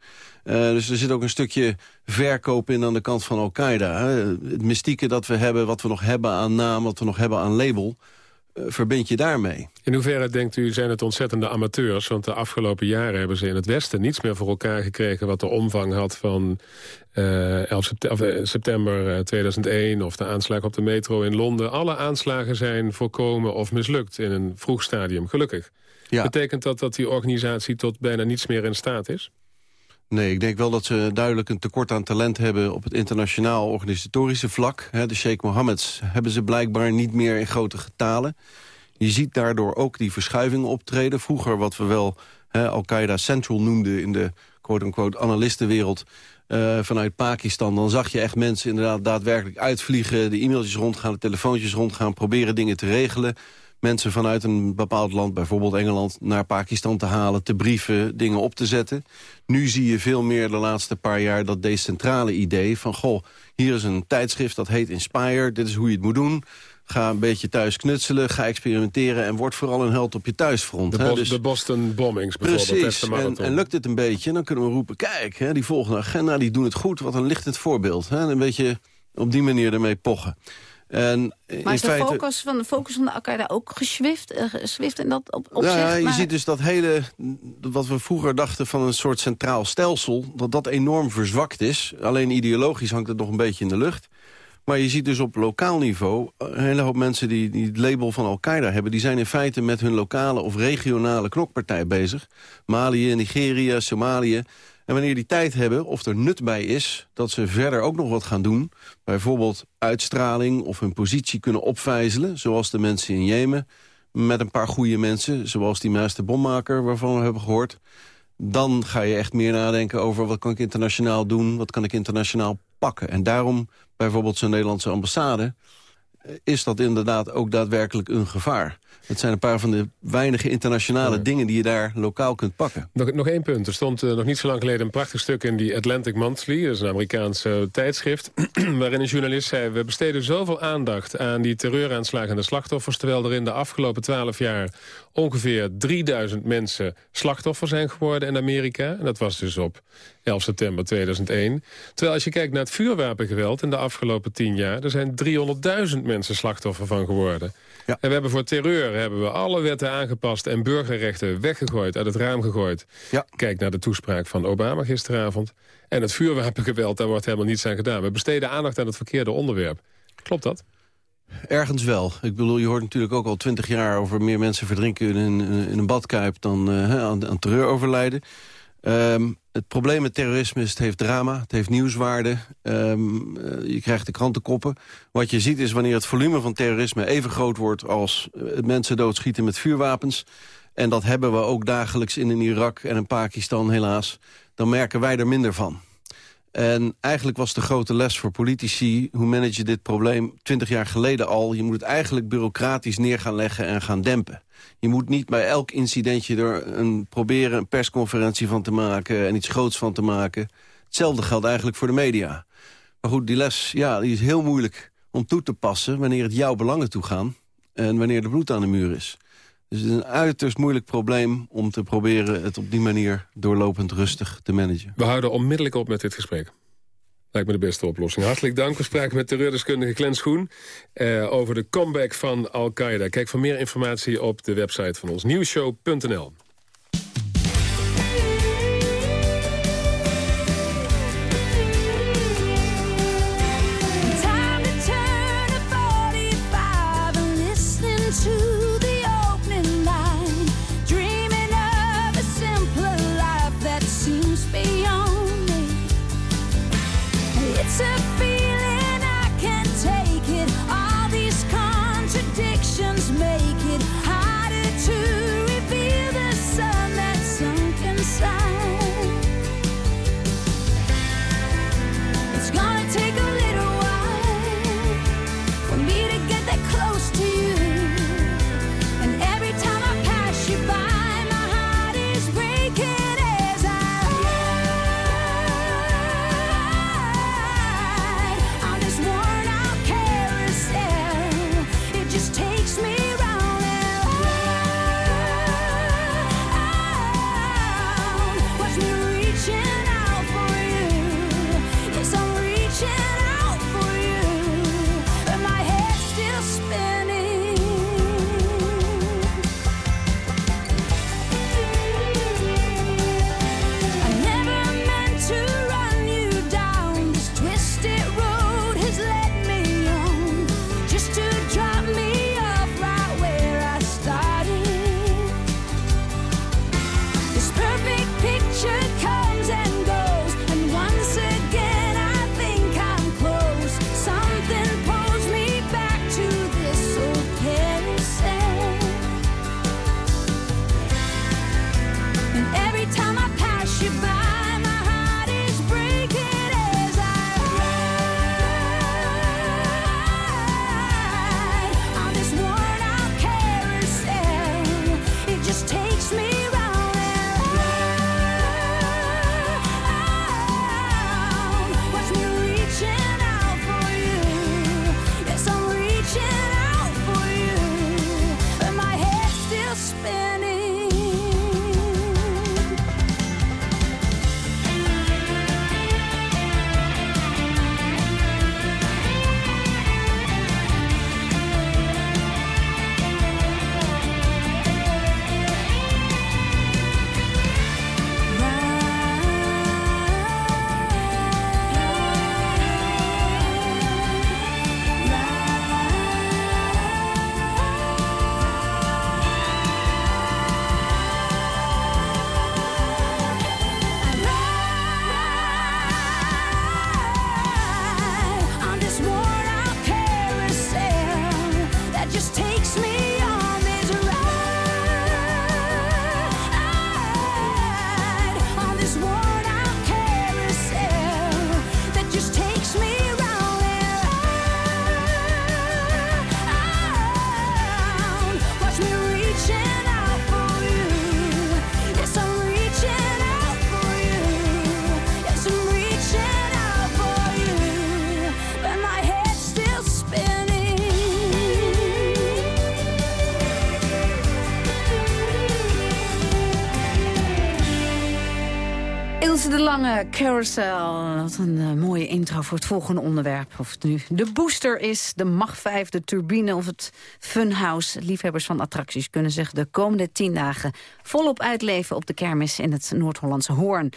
Dus er zit ook een stukje verkoop in aan de kant van Al-Qaeda. Het mystieke dat we hebben, wat we nog hebben aan naam, wat we nog hebben aan label... eh, verbind je daarmee. In hoeverre denkt u zijn het ontzettende amateurs? Want de afgelopen jaren hebben ze in het Westen niets meer voor elkaar gekregen... wat de omvang had van eh 11 septe- of, eh, september eh, 2001 of de aanslag op de metro in Londen. Alle aanslagen zijn voorkomen of mislukt in een vroeg stadium, gelukkig. Ja. Betekent dat dat die organisatie tot bijna niets meer in staat is? Nee, ik denk wel dat ze duidelijk een tekort aan talent hebben... op het internationaal organisatorische vlak. De Sheikh Mohammeds hebben ze blijkbaar niet meer in grote getalen. Je ziet daardoor ook die verschuivingen optreden. Vroeger wat we wel Al-Qaeda Central noemden... in de quote-unquote analistenwereld eh, vanuit Pakistan... dan zag je echt mensen inderdaad daadwerkelijk uitvliegen... de e-mailtjes rondgaan, de telefoontjes rondgaan... proberen dingen te regelen mensen vanuit een bepaald land, bijvoorbeeld Engeland... naar Pakistan te halen, te brieven, dingen op te zetten. Nu zie je veel meer de laatste paar jaar dat decentrale idee... van, goh, hier is een tijdschrift dat heet Inspire, dit is hoe je het moet doen... Ga een beetje thuis knutselen, ga experimenteren... en word vooral een held op je thuisfront. De, hè. Dus- de Boston bombings bijvoorbeeld. Precies, en, en lukt het een beetje, dan kunnen we roepen... kijk, hè, die volgende agenda, die doen het goed, wat een lichtend voorbeeld. Hè. Een beetje op die manier ermee pochen. En Maar in is de feite, focus van de, focus van de Al-Qaeda ook geswift, eh, geswift in dat op? Nou ja, je Maar- ziet dus dat hele, wat we vroeger dachten van een soort centraal stelsel... dat dat enorm verzwakt is. Alleen ideologisch hangt het nog een beetje in de lucht. Maar je ziet dus op lokaal niveau een hele hoop mensen die, die het label van Al-Qaeda hebben... die zijn in feite met hun lokale of regionale knokpartij bezig. Malië, Nigeria, Somalië. En wanneer die tijd hebben, of er nut bij is... dat ze verder ook nog wat gaan doen... bijvoorbeeld uitstraling of hun positie kunnen opvijzelen... zoals de mensen in Jemen, met een paar goede mensen... zoals die meester bommaker waarvan we hebben gehoord... dan ga je echt meer nadenken over wat kan ik internationaal doen... wat kan ik internationaal pakken. En daarom bijvoorbeeld zo'n Nederlandse ambassade... eh, is dat inderdaad ook daadwerkelijk een gevaar. Het zijn een paar van de weinige internationale dingen... die je daar lokaal kunt pakken. Nog, nog één punt. Er stond eh, nog niet zo lang geleden een prachtig stuk in die Atlantic Monthly. Dat is een Amerikaans eh, tijdschrift. waarin een journalist zei... we besteden zoveel aandacht aan die terreuraanslagen en de slachtoffers... terwijl er in de afgelopen twaalf jaar ongeveer 3000 mensen slachtoffer zijn geworden in Amerika. En dat was dus op 11 september 2001. Terwijl als je kijkt naar het vuurwapengeweld in de afgelopen 10 jaar... er zijn 300.000 mensen slachtoffer van geworden. En we hebben voor terreur hebben we alle wetten aangepast... en burgerrechten weggegooid, uit het raam gegooid. Kijk naar de toespraak van Obama gisteravond. En het vuurwapengeweld, daar wordt helemaal niets aan gedaan. We besteden aandacht aan het verkeerde onderwerp. Klopt dat? Ergens wel. Ik bedoel, je hoort natuurlijk ook al twintig jaar... over meer mensen verdrinken in een, in een badkuip dan eh, aan, aan terreuroverlijden. Ehm, het probleem met terrorisme is, het heeft drama, het heeft nieuwswaarde. Eh, je krijgt de krantenkoppen. Wat je ziet is wanneer het volume van terrorisme even groot wordt... als eh, mensen doodschieten met vuurwapens... en dat hebben we ook dagelijks in een Irak en in Pakistan helaas... dan merken wij er minder van. En eigenlijk was de grote les voor politici... hoe manage je dit probleem twintig jaar geleden al... je moet het eigenlijk bureaucratisch neer gaan leggen en gaan dempen. Je moet niet bij elk incidentje er een, proberen een persconferentie van te maken... en iets groots van te maken. Hetzelfde geldt eigenlijk voor de media. Maar goed, die les ja, die is heel moeilijk om toe te passen... wanneer het jouw belangen toegaan en wanneer de bloed aan de muur is. Dus het is een uiterst moeilijk probleem om te proberen... het op die manier doorlopend rustig te managen. We houden onmiddellijk op met dit gesprek. Lijkt me de beste oplossing. Hartelijk dank. We spraken met terreurdeskundige Glenn Schoen... Eh, over de comeback van Al-Qaeda. Kijk voor meer informatie op de website van ons nieuwshow.nl. Carousel. Wat een eh, mooie intro voor het volgende onderwerp. Of het nu de booster is, de Mach 5, de turbine of het funhouse. Liefhebbers van attracties kunnen zich de komende tien dagen volop uitleven op de kermis in het Noord-Hollandse Hoorn.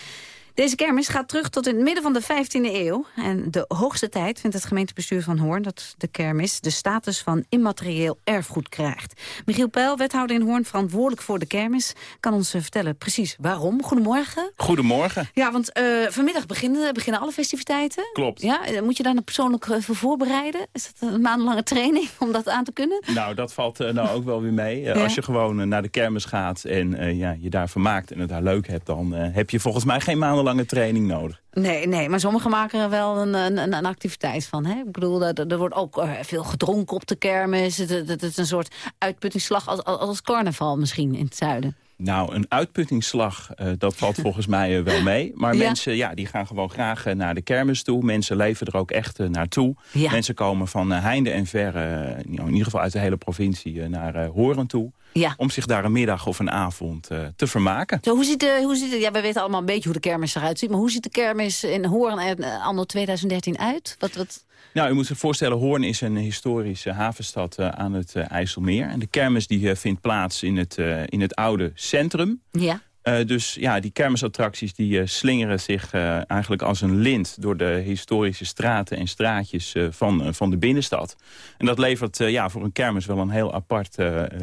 Deze kermis gaat terug tot in het midden van de 15e eeuw. En de hoogste tijd vindt het gemeentebestuur van Hoorn... dat de kermis de status van immaterieel erfgoed krijgt. Michiel Peil, wethouder in Hoorn, verantwoordelijk voor de kermis... kan ons eh, vertellen precies waarom. Goedemorgen. Goedemorgen. Ja, want eh, vanmiddag beginnen, beginnen alle festiviteiten. Klopt. Ja, eh, moet je daar nou persoonlijk voor voorbereiden? Is dat een maandenlange training om dat aan te kunnen? Nou, dat valt nou ook wel weer mee. Ja. Als je gewoon naar de kermis gaat en ja, je daar vermaakt en het daar leuk hebt... dan heb je volgens mij geen maandenlange training nodig. Nee, nee, maar sommigen maken er wel een, een, een- activiteit van. Hè? Ik bedoel, er, er wordt ook eh, veel gedronken op de kermis. Het, het, het is een soort uitputtingsslag als, als, als carnaval misschien in het zuiden. Nou, een uitputtingsslag, eh, dat valt volgens mij eh, wel mee. Maar Ja. mensen ja, die gaan gewoon graag naar de kermis toe. Mensen leven er ook echt naartoe. Ja. Mensen komen van heinde en verre, in ieder geval uit de hele provincie, naar Horen toe. Ja. om zich daar een middag of een avond eh, te vermaken. Zo, hoe ziet de, hoe ziet de, ja, we weten allemaal een beetje hoe de kermis eruit ziet. Maar hoe ziet de kermis in Hoorn eh, anno 2013 uit? Wat, wat... Nou, u moet zich voorstellen, Hoorn is een historische havenstad eh, aan het IJsselmeer. En de kermis die vindt plaats in het, in het oude centrum. Ja. Eh, dus ja, die kermisattracties die eh, slingeren zich eh, eigenlijk als een lint... door de historische straten en straatjes van, van de binnenstad. En dat levert ja, voor een kermis wel een heel apart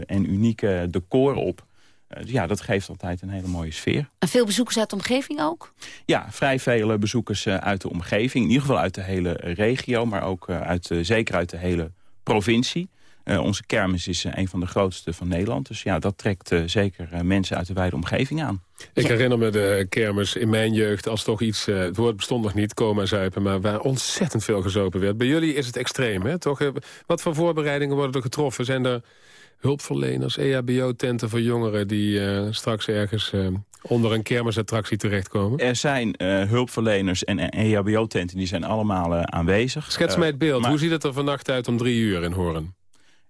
en unieke decor op. Dus ja, dat geeft altijd een hele mooie sfeer. En veel bezoekers uit de omgeving ook? Ja, vrij veel bezoekers uit de omgeving. In ieder geval uit de hele regio, maar ook uit, zeker uit de hele provincie. Eh, onze kermis is eh, een van de grootste van Nederland. Dus ja, dat trekt eh, zeker mensen uit de wijde omgeving aan. Ik herinner me de kermis in mijn jeugd als toch iets... het woord bestond nog niet, coma zuipen... maar waar ontzettend veel gezopen werd. Bij jullie is het extreem, hè? Toch, wat voor voorbereidingen worden er getroffen? Zijn er hulpverleners, E EHBO-tenten voor jongeren... die straks ergens onder een kermisattractie terechtkomen? Er zijn hulpverleners en eh, EHBO-tenten, die zijn allemaal aanwezig. Schets mij het beeld. maar Hoe ziet het er vannacht uit om drie uur in Hoorn?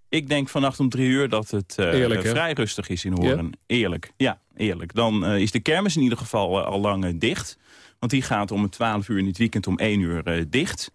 Ik denk vannacht om drie uur dat het eh, Eerlijk, vrij rustig is in Hoorn. Eerlijk, ja, eerlijk. Dan eh, is de kermis in ieder geval eh, al lang dicht. Want die gaat om 12 uur in het weekend om 1 uur dicht.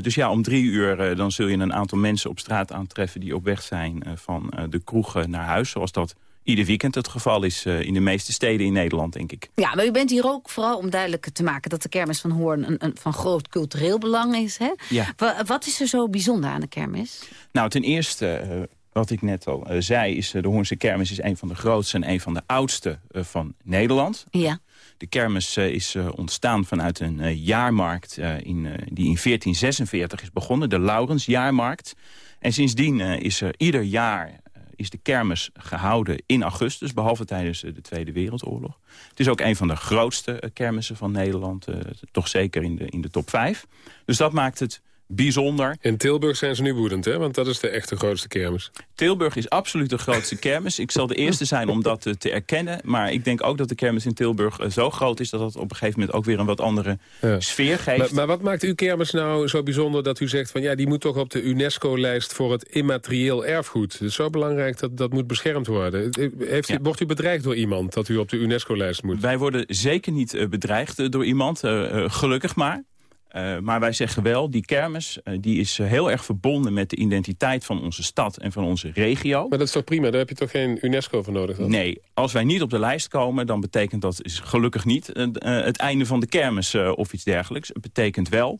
Dus ja, om drie uur dan zul je een aantal mensen op straat aantreffen... die op weg zijn van de kroeg naar huis. Zoals dat ieder weekend het geval is eh, in de meeste steden in Nederland, denk ik. Ja, maar u bent hier ook vooral om duidelijk te maken... dat de kermis van Hoorn een, een van groot cultureel belang is. Hè? Ja. Wa- wat is er zo bijzonder aan de kermis? Nou, ten eerste, eh, wat ik net al eh, zei... is de Hoornse kermis is een van de grootste en een van de oudste van Nederland. Ja. De kermis is ontstaan vanuit een jaarmarkt in, die in 1446 is begonnen. De Laurensjaarmarkt. En sindsdien is er ieder jaar is de kermis gehouden in augustus. Behalve tijdens eh, de Tweede Wereldoorlog. Het is ook een van de grootste eh, kermissen van Nederland. eh, toch zeker in de, in de top 5. Dus dat maakt het bijzonder. In Tilburg zijn ze nu woedend, hè? Want dat is de echte grootste kermis. Tilburg is absoluut de grootste kermis. Ik zal de eerste zijn om dat eh, te erkennen. Maar ik denk ook dat de kermis in Tilburg eh, zo groot is... dat het op een gegeven moment ook weer een wat andere sfeer geeft. Maar, maar wat maakt uw kermis nou zo bijzonder dat u zegt... van ja, die moet toch op de UNESCO-lijst voor het immaterieel erfgoed. Het is zo belangrijk dat dat moet beschermd worden. Heeft u, Wordt u bedreigd door iemand dat u op de UNESCO-lijst moet? Wij worden zeker niet eh, bedreigd eh, door iemand, eh, eh, gelukkig maar. Eh, maar wij zeggen wel, die kermis eh, die is eh, heel erg verbonden met de identiteit van onze stad en van onze regio. Maar dat is toch prima? Daar heb je toch geen UNESCO voor nodig? Dan? Nee, als wij niet op de lijst komen, dan betekent dat is gelukkig niet het einde van de kermis of iets dergelijks. Het betekent wel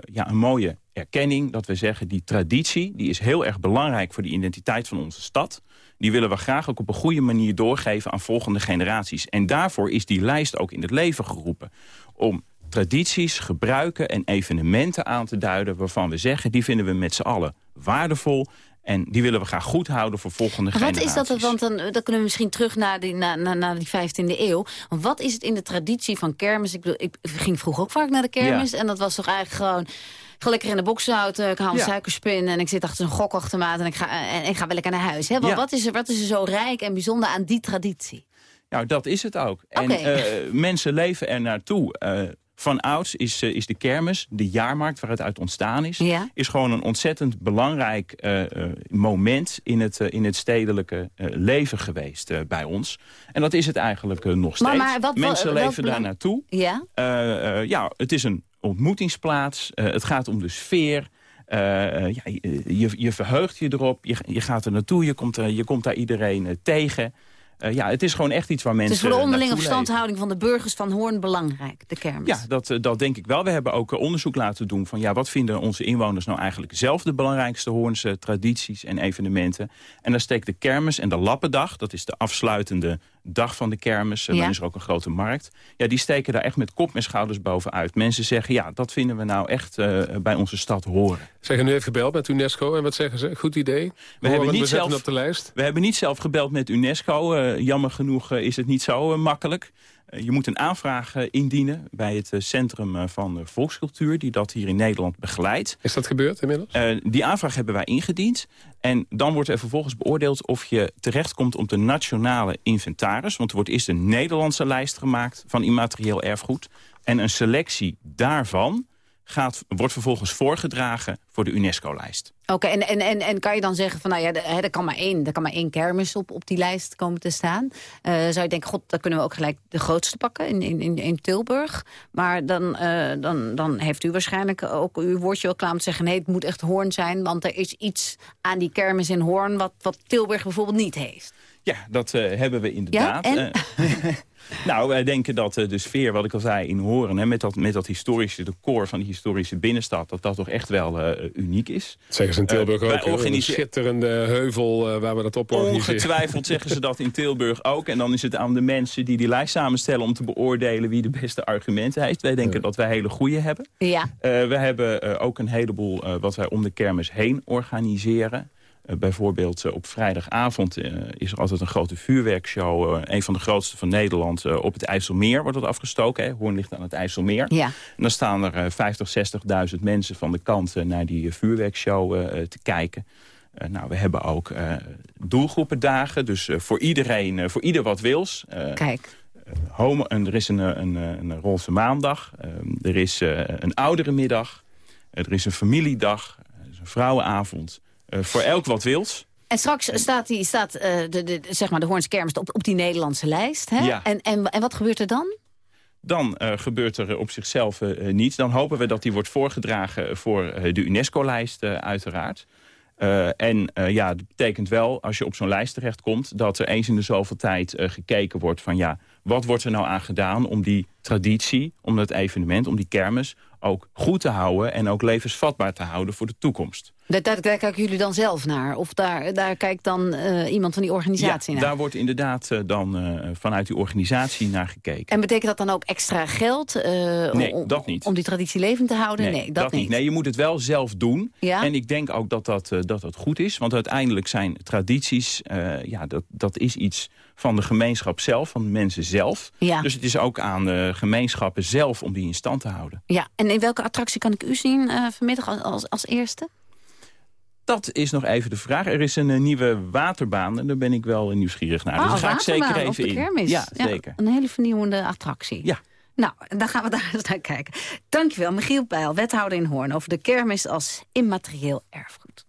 ja, een mooie erkenning dat we zeggen, die traditie die is heel erg belangrijk voor de identiteit van onze stad. Die willen we graag ook op een goede manier doorgeven aan volgende generaties. En daarvoor is die lijst ook in het leven geroepen. Om tradities, gebruiken en evenementen aan te duiden... waarvan we zeggen, die vinden we met z'n allen waardevol... en die willen we graag goed houden voor volgende Wat generaties. is dat, want dan, dan kunnen we misschien terug naar die, naar, naar, naar die 15e eeuw. Want wat is het in de traditie van kermis? Ik, bedoel, ik ging vroeger ook vaak naar de kermis. En dat was toch eigenlijk gewoon... Ik ga lekker in de boksauto, ik haal een Ja. suikerspin... en ik zit achter een gokautomaat en ik ga, en ik ga wel lekker naar huis. Hè? Wat, Ja. wat, is er, wat is er zo rijk en bijzonder aan die traditie? Nou, dat is het ook. En eh, mensen leven er naartoe. Eh, van ouds is, eh, is de kermis, de jaarmarkt waar het uit ontstaan is... Ja. is gewoon een ontzettend belangrijk eh, eh, moment in het, in het stedelijke leven geweest bij ons. En dat is het eigenlijk nog steeds. Maar- maar wat- mensen leven daar naartoe. Ja? Ja, het is een ontmoetingsplaats. Het gaat om de sfeer. Ja, je, je, verheugt je erop. Je, je gaat er naartoe. Je komt, je komt daar iedereen tegen. Eh, ja, het is gewoon echt iets waar Het mensen is voor de onderlinge verstandhouding van de burgers van Hoorn belangrijk, de kermis. Ja, dat, eh, dat denk ik wel. We hebben ook eh, onderzoek laten doen van ja, wat vinden onze inwoners nou eigenlijk zelf de belangrijkste Hoornse tradities en evenementen. En daar steekt de kermis en de Lappendag, dat is de afsluitende dag van de kermis. En Ja. dan is er ook een grote markt. Ja, die steken daar echt met kop en schouders bovenuit. Mensen zeggen ja, dat vinden we nou echt eh, bij onze stad horen. Zeggen, u heeft gebeld met UNESCO en wat zeggen ze? Goed idee. We hebben, niet zelf, op de lijst. we hebben niet zelf gebeld met UNESCO. Eh, jammer genoeg eh, is het niet zo eh, makkelijk. Eh, je moet een aanvraag eh, indienen bij het eh, Centrum van de Volkscultuur... die dat hier in Nederland begeleidt. Is dat gebeurd inmiddels? Die aanvraag hebben wij ingediend. En dan wordt er vervolgens beoordeeld of je terechtkomt op de nationale inventaris. Want er wordt eerst een Nederlandse lijst gemaakt van immaterieel erfgoed. En een selectie daarvan gaat, wordt vervolgens voorgedragen voor de UNESCO-lijst. Oké, en, en, en, en kan je dan zeggen van, nou ja, er kan maar één, er kan maar één kermis op, op die lijst komen te staan. Eh, zou je denken, god, dan kunnen we ook gelijk de grootste pakken in, in, in, Tilburg. Maar dan, eh, dan, dan heeft u waarschijnlijk ook uw woordje wel klaar om te zeggen, nee, het moet echt Hoorn zijn, want er is iets aan die kermis in Hoorn wat, wat Tilburg bijvoorbeeld niet heeft. Ja, dat eh, hebben we inderdaad. en? Nou, wij denken dat eh, de sfeer, wat ik al zei, in Horen... Hè, met, dat, met dat historische decor van die historische binnenstad... dat dat toch echt wel eh, uniek is. Dat zeggen ze in Tilburg Eh, wij ook. Een schitterende heuvel eh, waar we dat op organiseren. Ongetwijfeld zeggen ze dat in Tilburg ook. En dan is het aan de mensen die die lijst samenstellen... om te beoordelen wie de beste argumenten heeft. Wij denken dat wij hele goede hebben. Ja. Eh, we hebben eh, ook een heleboel eh, wat wij om de kermis heen organiseren. Eh, bijvoorbeeld eh, op vrijdagavond eh, is er altijd een grote vuurwerkshow. een van de grootste van Nederland. op het IJsselmeer wordt dat afgestoken. Hè. Hoorn ligt aan het IJsselmeer. Ja. En dan staan er eh, 50, 60.000 mensen van de kant naar die vuurwerkshow te kijken. Nou, we hebben ook doelgroependagen. Dus voor iedereen, voor ieder wat wils. Kijk. homo, en er is een, een, een roze maandag. Er is een ouderenmiddag. Er is een familiedag. Er is een vrouwenavond. Eh, voor elk wat wils. En straks staat, die, staat eh, de, de, zeg maar de Hoornse kermis op, op die Nederlandse lijst. Hè? Ja. En, en, en wat gebeurt er dan? Dan eh, gebeurt er op zichzelf niets. Dan hopen we dat die wordt voorgedragen voor de UNESCO-lijst uiteraard. En ja, dat betekent wel, als je op zo'n lijst terechtkomt... dat er eens in de zoveel tijd gekeken wordt van... ja, wat wordt er nou aan gedaan om die traditie, om dat evenement... om die kermis ook goed te houden en ook levensvatbaar te houden voor de toekomst. Daar, daar, daar kijken jullie dan zelf naar? Of daar, daar kijkt dan eh, iemand van die organisatie ja, naar? daar wordt inderdaad eh, dan eh, vanuit die organisatie naar gekeken. En betekent dat dan ook extra geld Nee, om, dat niet. om die traditie levend te houden? Nee, dat, niet. Nee, je moet het wel zelf doen. Ja? En ik denk ook dat dat, dat dat goed is. Want uiteindelijk zijn tradities, ja, dat, dat is iets van de gemeenschap zelf, van de mensen zelf. Ja. Dus het is ook aan gemeenschappen zelf om die in stand te houden. Ja, en in welke attractie kan ik u zien vanmiddag als, als, als eerste? Dat is nog even de vraag. Er is een eh, nieuwe waterbaan en daar ben ik wel nieuwsgierig naar. Ah, dus daar ga ik zeker even op de in. Ja, zeker. een hele vernieuwende attractie. Ja. Nou, dan gaan we daar eens naar kijken. Dankjewel, Michiel Peil, wethouder in Hoorn... over de kermis als immaterieel erfgoed.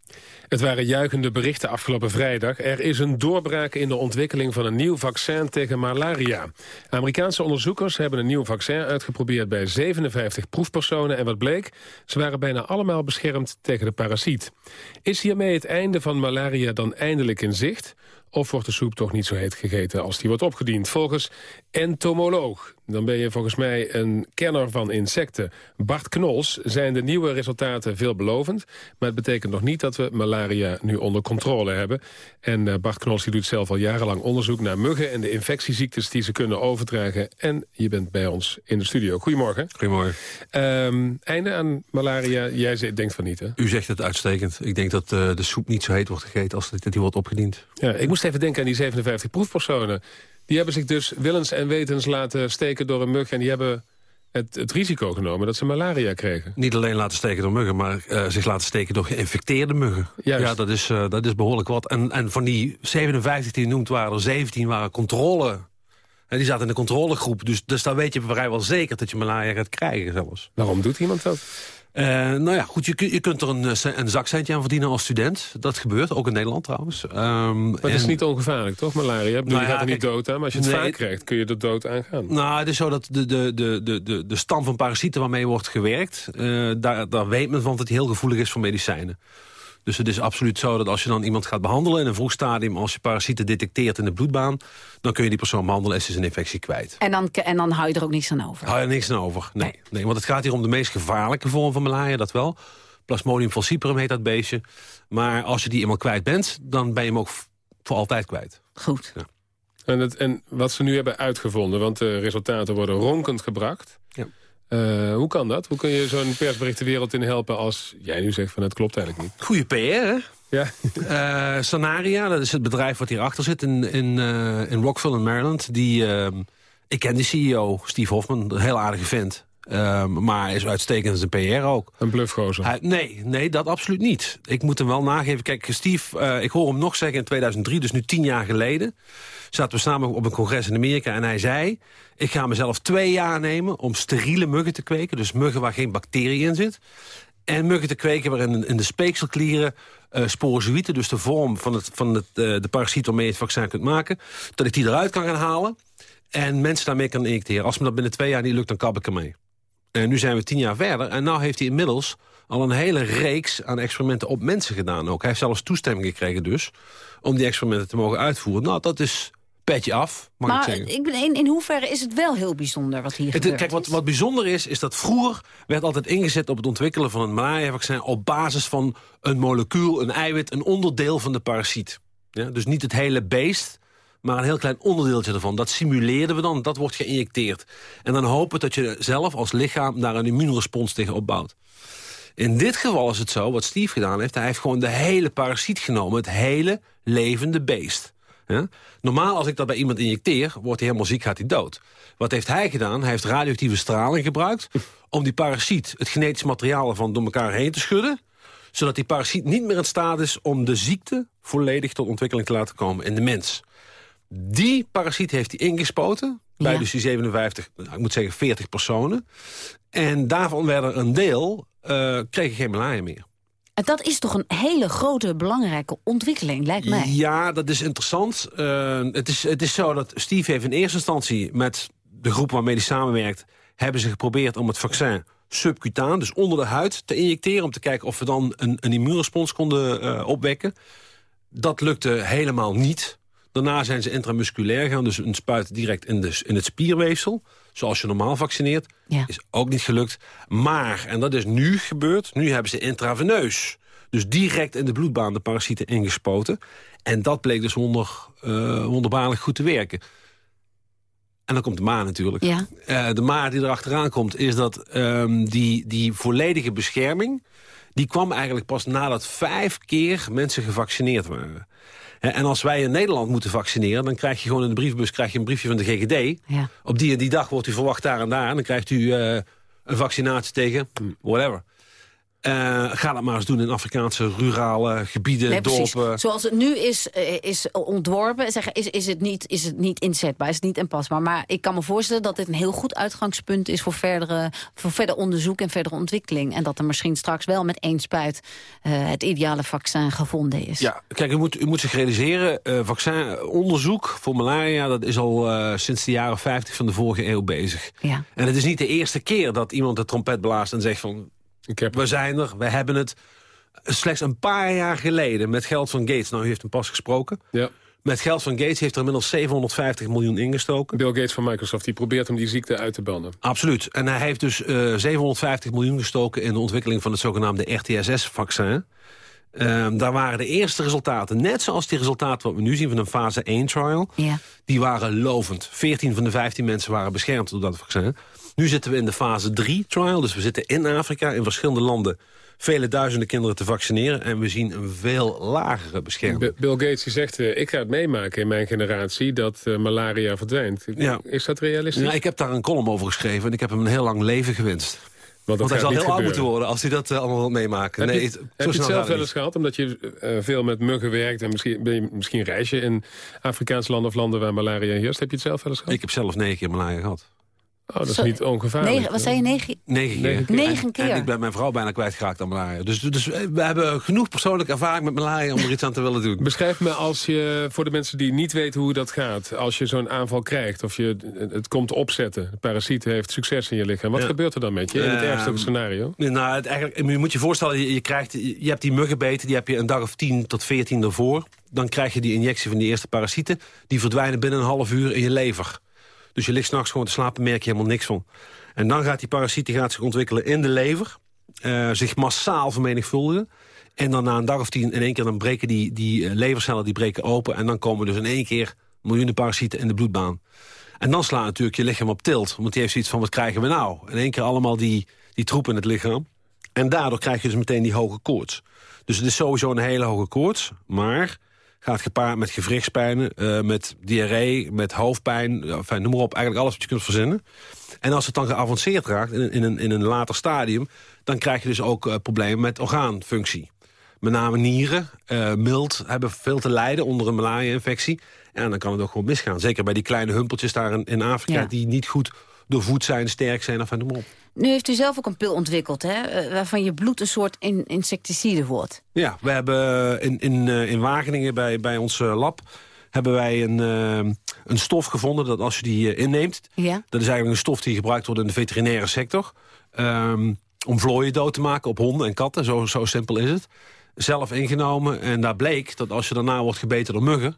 Het waren juichende berichten afgelopen vrijdag. Er is een doorbraak in de ontwikkeling van een nieuw vaccin tegen malaria. Amerikaanse onderzoekers hebben een nieuw vaccin uitgeprobeerd bij 57 proefpersonen. En wat bleek? Ze waren bijna allemaal beschermd tegen de parasiet. Is hiermee het einde van malaria dan eindelijk in zicht? Of wordt de soep toch niet zo heet gegeten als die wordt opgediend? Volgens entomoloog, dan ben je volgens mij een kenner van insecten. Bart Knols zijn de nieuwe resultaten veelbelovend. Maar het betekent nog niet dat we malaria nu onder controle hebben. En eh, Bart Knols die doet zelf al jarenlang onderzoek naar muggen... en de infectieziektes die ze kunnen overdragen. En je bent bij ons in de studio. Goedemorgen. Goedemorgen. Ehm, einde aan malaria, jij denkt van niet, hè? U zegt het uitstekend. Ik denk dat eh, de soep niet zo heet wordt gegeten als dat die wordt opgediend. Ja, ik moest even denken aan die 57 proefpersonen. Die hebben zich dus willens en wetens laten steken door een mug... en die hebben het, het risico genomen dat ze malaria kregen. Niet alleen laten steken door muggen, maar eh, zich laten steken door geïnfecteerde muggen. Juist. Ja, dat is, eh, dat is behoorlijk wat. En, en van die 57 die je noemt waren er 17 waren controle. En die zaten in de controlegroep. Dus, dus dan weet je vrijwel zeker dat je malaria gaat krijgen zelfs. Waarom doet iemand dat? Eh, nou ja, goed, je, kun- je kunt er een, eh, een zakcentje aan verdienen als student. Dat gebeurt, ook in Nederland trouwens. Ehm, Maar het is niet ongevaarlijk, toch, malaria? Ik bedoel, Nou je ja, gaat er niet kijk, dood aan, maar als je het nee, vaak krijgt... kun je er dood aan gaan. Nou, het is zo dat de, de, de, de, de, de stam van parasieten waarmee wordt gewerkt... eh, daar, daar weet men van dat hij heel gevoelig is voor medicijnen. Dus het is absoluut zo dat als je dan iemand gaat behandelen... in een vroeg stadium, als je parasieten detecteert in de bloedbaan... dan kun je die persoon behandelen en ze is een infectie kwijt. En dan, en dan hou je er ook niks aan over. Hou je er niks aan over? Nee. nee. want het gaat hier om de meest gevaarlijke vorm van malaria, dat wel. Plasmodium falciparum heet dat beestje. Maar als je die eenmaal kwijt bent, dan ben je hem ook voor altijd kwijt. Goed. Ja. En, het, en wat ze nu hebben uitgevonden, want de resultaten worden ronkend gebracht. Ja. Eh, hoe kan dat? Hoe kun je zo'n persbericht de wereld in helpen als jij nu zegt van het klopt eigenlijk niet? Goeie PR, hè? Ja. Eh, Sanaria, dat is het bedrijf wat hierachter zit in, in, eh, in Rockville in Maryland. Die, eh, ik ken die CEO, Steve Hoffman, een heel aardige vent. Ehm, maar is uitstekend als een PR ook. Een bluffgozer? Hij- nee, nee, dat absoluut niet. Ik moet hem wel nageven. Kijk, Steve, eh, ik hoor hem nog zeggen in 2003, dus nu tien jaar geleden... zaten we samen op een congres in Amerika en hij zei... ik ga mezelf twee jaar nemen om steriele muggen te kweken. Dus muggen waar geen bacterie in zit. En muggen te kweken waarin in de speekselklieren eh sporozoïten... dus de vorm van, het, van het, eh, de parasiet waarmee je het vaccin kunt maken... dat ik die eruit kan gaan halen en mensen daarmee kan injecteren. Als me dat binnen twee jaar niet lukt, dan kap ik ermee. En nu zijn we tien jaar verder. En nu heeft hij inmiddels al een hele reeks aan experimenten op mensen gedaan ook. Hij heeft zelfs toestemming gekregen dus... om die experimenten te mogen uitvoeren. Nou, dat is petje af, mag ik Maar zeggen. ik ben, in, in hoeverre is het wel heel bijzonder wat hier Het, gebeurt? kijk, wat, wat bijzonder is, is dat vroeger werd altijd ingezet op het ontwikkelen van een malaria-vaccin op basis van een molecuul, een eiwit, een onderdeel van de parasiet. Ja, dus niet het hele beest, maar een heel klein onderdeeltje ervan. Dat simuleerden we dan, dat wordt geïnjecteerd. En dan hopen dat je zelf als lichaam daar een immuunrespons tegen opbouwt. In dit geval is het zo, wat Steve gedaan heeft... hij heeft gewoon de hele parasiet genomen, het hele levende beest. Normaal als ik dat bij iemand injecteer, wordt hij helemaal ziek, gaat hij dood. Wat heeft hij gedaan? Hij heeft radioactieve straling gebruikt... om die parasiet, het genetisch materiaal ervan door elkaar heen te schudden... zodat die parasiet niet meer in staat is om de ziekte... volledig tot ontwikkeling te laten komen in de mens. Die parasiet heeft hij ingespoten... bij Ja. dus die 57, nou, ik moet zeggen 40 personen. En daarvan werden een deel, eh kregen geen malaria meer. En dat is toch een hele grote, belangrijke ontwikkeling, lijkt mij. Ja, dat is interessant. Eh, het, is, het is zo dat Steve heeft in eerste instantie... met de groep waarmee hij samenwerkt... hebben ze geprobeerd om het vaccin subcutaan, dus onder de huid, te injecteren... om te kijken of we dan een, een immuunrespons konden eh, opwekken. Dat lukte helemaal niet. Daarna zijn ze intramusculair gaan, dus een spuit direct in, de, in het spierweefsel. Zoals je normaal vaccineert. Ja. Is ook niet gelukt. Maar, en dat is nu gebeurd, nu hebben ze intraveneus. Dus direct in de bloedbaan de parasieten ingespoten. En dat bleek dus wonder, eh, wonderbaarlijk goed te werken. En dan komt de maar natuurlijk. Ja. Eh, de maar die erachteraan komt is dat ehm, die, die volledige bescherming... die kwam eigenlijk pas nadat vijf keer mensen gevaccineerd waren. En als wij in Nederland moeten vaccineren... dan krijg je gewoon in de brievenbus krijg je een briefje van de GGD. Ja. Op die en die dag wordt u verwacht daar en daar. En dan krijgt u eh, een vaccinatie tegen whatever. Eh, ga dat maar eens doen in Afrikaanse rurale gebieden, Nee, dorpen. Zoals het nu is, eh, is ontworpen, zeggen, is, is, het niet, is het niet inzetbaar, is het niet inpasbaar. Maar ik kan me voorstellen dat dit een heel goed uitgangspunt is... voor, verdere, voor verder onderzoek en verdere ontwikkeling. En dat er misschien straks wel met één spuit eh, het ideale vaccin gevonden is. Ja, kijk, u moet, u moet zich realiseren, eh vaccinonderzoek voor malaria... dat is al sinds de jaren 50 van de vorige eeuw bezig. Ja. En het is niet de eerste keer dat iemand de trompet blaast en zegt van... Ik heb we zijn er, we hebben het. Slechts een paar jaar geleden met geld van Gates... nou, u heeft hem pas gesproken... Ja. Met geld van Gates heeft er inmiddels 750 miljoen ingestoken. Bill Gates van Microsoft die probeert om die ziekte uit te bannen. Absoluut. En hij heeft dus eh 750 miljoen gestoken in de ontwikkeling van het zogenaamde RTSS-vaccin. Ehm, daar waren de eerste resultaten, net zoals die resultaten wat we nu zien van een fase 1-trial... Ja. die waren lovend. 14 van de 15 mensen waren beschermd door dat vaccin. Nu zitten we in de fase 3-trial, dus we zitten in Afrika, in verschillende landen... vele duizenden kinderen te vaccineren en we zien een veel lagere bescherming. Bill Gates die zegt, eh, ik ga het meemaken in mijn generatie dat eh, malaria verdwijnt. Ja. Is dat realistisch? Ja, ik heb daar een column over geschreven en ik heb hem een heel lang leven gewenst. Want Want hij zal heel oud gebeuren. moeten worden als hij dat eh, allemaal wil meemaken. Heb nee, je, het- zo heb je het snel zelf wel eens gehad? Omdat je veel met muggen werkt en misschien, ben je, misschien reis je in Afrikaanse landen of landen waar malaria heerst. Heb je het zelf wel eens gehad? Ik heb zelf negen keer malaria gehad. Oh, dat is Zo- niet ongevaarlijk. Negen, wat zei je, negen? Negen keer. Negen keer. Negen En- keer. En ik ben mijn vrouw bijna kwijtgeraakt aan malaria. Dus, dus we hebben genoeg persoonlijke ervaring met malaria om er iets aan te willen doen. Beschrijf me als je, voor de mensen die niet weten hoe dat gaat... als je zo'n aanval krijgt of je het komt opzetten... de parasiet heeft succes in je lichaam. Wat Ja. gebeurt er dan met je in het ergste scenario? Nou, het eigenlijk, je moet je voorstellen, je, je, krijgt, je hebt die muggenbeten... die heb je een dag of 10 tot 14 ervoor. Dan krijg je die injectie van die eerste parasieten. Die verdwijnen binnen een half uur in je lever. Dus je ligt s'nachts gewoon te slapen, merk je helemaal niks van. En dan gaat die parasiet die gaat zich ontwikkelen in de lever. eh, zich massaal vermenigvuldigen. En dan na een dag of tien in één keer dan breken die, die eh, levercellen die breken open. En dan komen dus in één keer miljoenen parasieten in de bloedbaan. En dan slaat natuurlijk je lichaam op tilt. Want die heeft zoiets van, wat krijgen we nou? In één keer allemaal die, die troep in het lichaam. En daardoor krijg je dus meteen die hoge koorts. Dus het is sowieso een hele hoge koorts. Maar gaat gepaard met gewrichtspijnen, eh, met diarree, met hoofdpijn. Enfin, noem maar op, eigenlijk alles wat je kunt verzinnen. En als het dan geavanceerd raakt in, in, een, in een later stadium... dan krijg je dus ook eh, problemen met orgaanfunctie. Met name nieren, eh, mild, hebben veel te lijden onder een malaria-infectie. En dan kan het ook gewoon misgaan. Zeker bij die kleine humpeltjes daar in, in Afrika... Ja. die niet goed doorvoed zijn, sterk zijn, of maar op. Nu heeft u zelf ook een pil ontwikkeld, hè? eh, waarvan je bloed een soort in, insecticide wordt. Ja, we hebben in, in, eh, in Wageningen bij, bij ons eh, lab hebben wij een, eh, een stof gevonden dat als je die eh, inneemt... Ja. dat is eigenlijk een stof die gebruikt wordt in de veterinaire sector... ehm, om vlooien dood te maken op honden en katten, zo, zo simpel is het. Zelf ingenomen en daar bleek dat als je daarna wordt gebeten door muggen...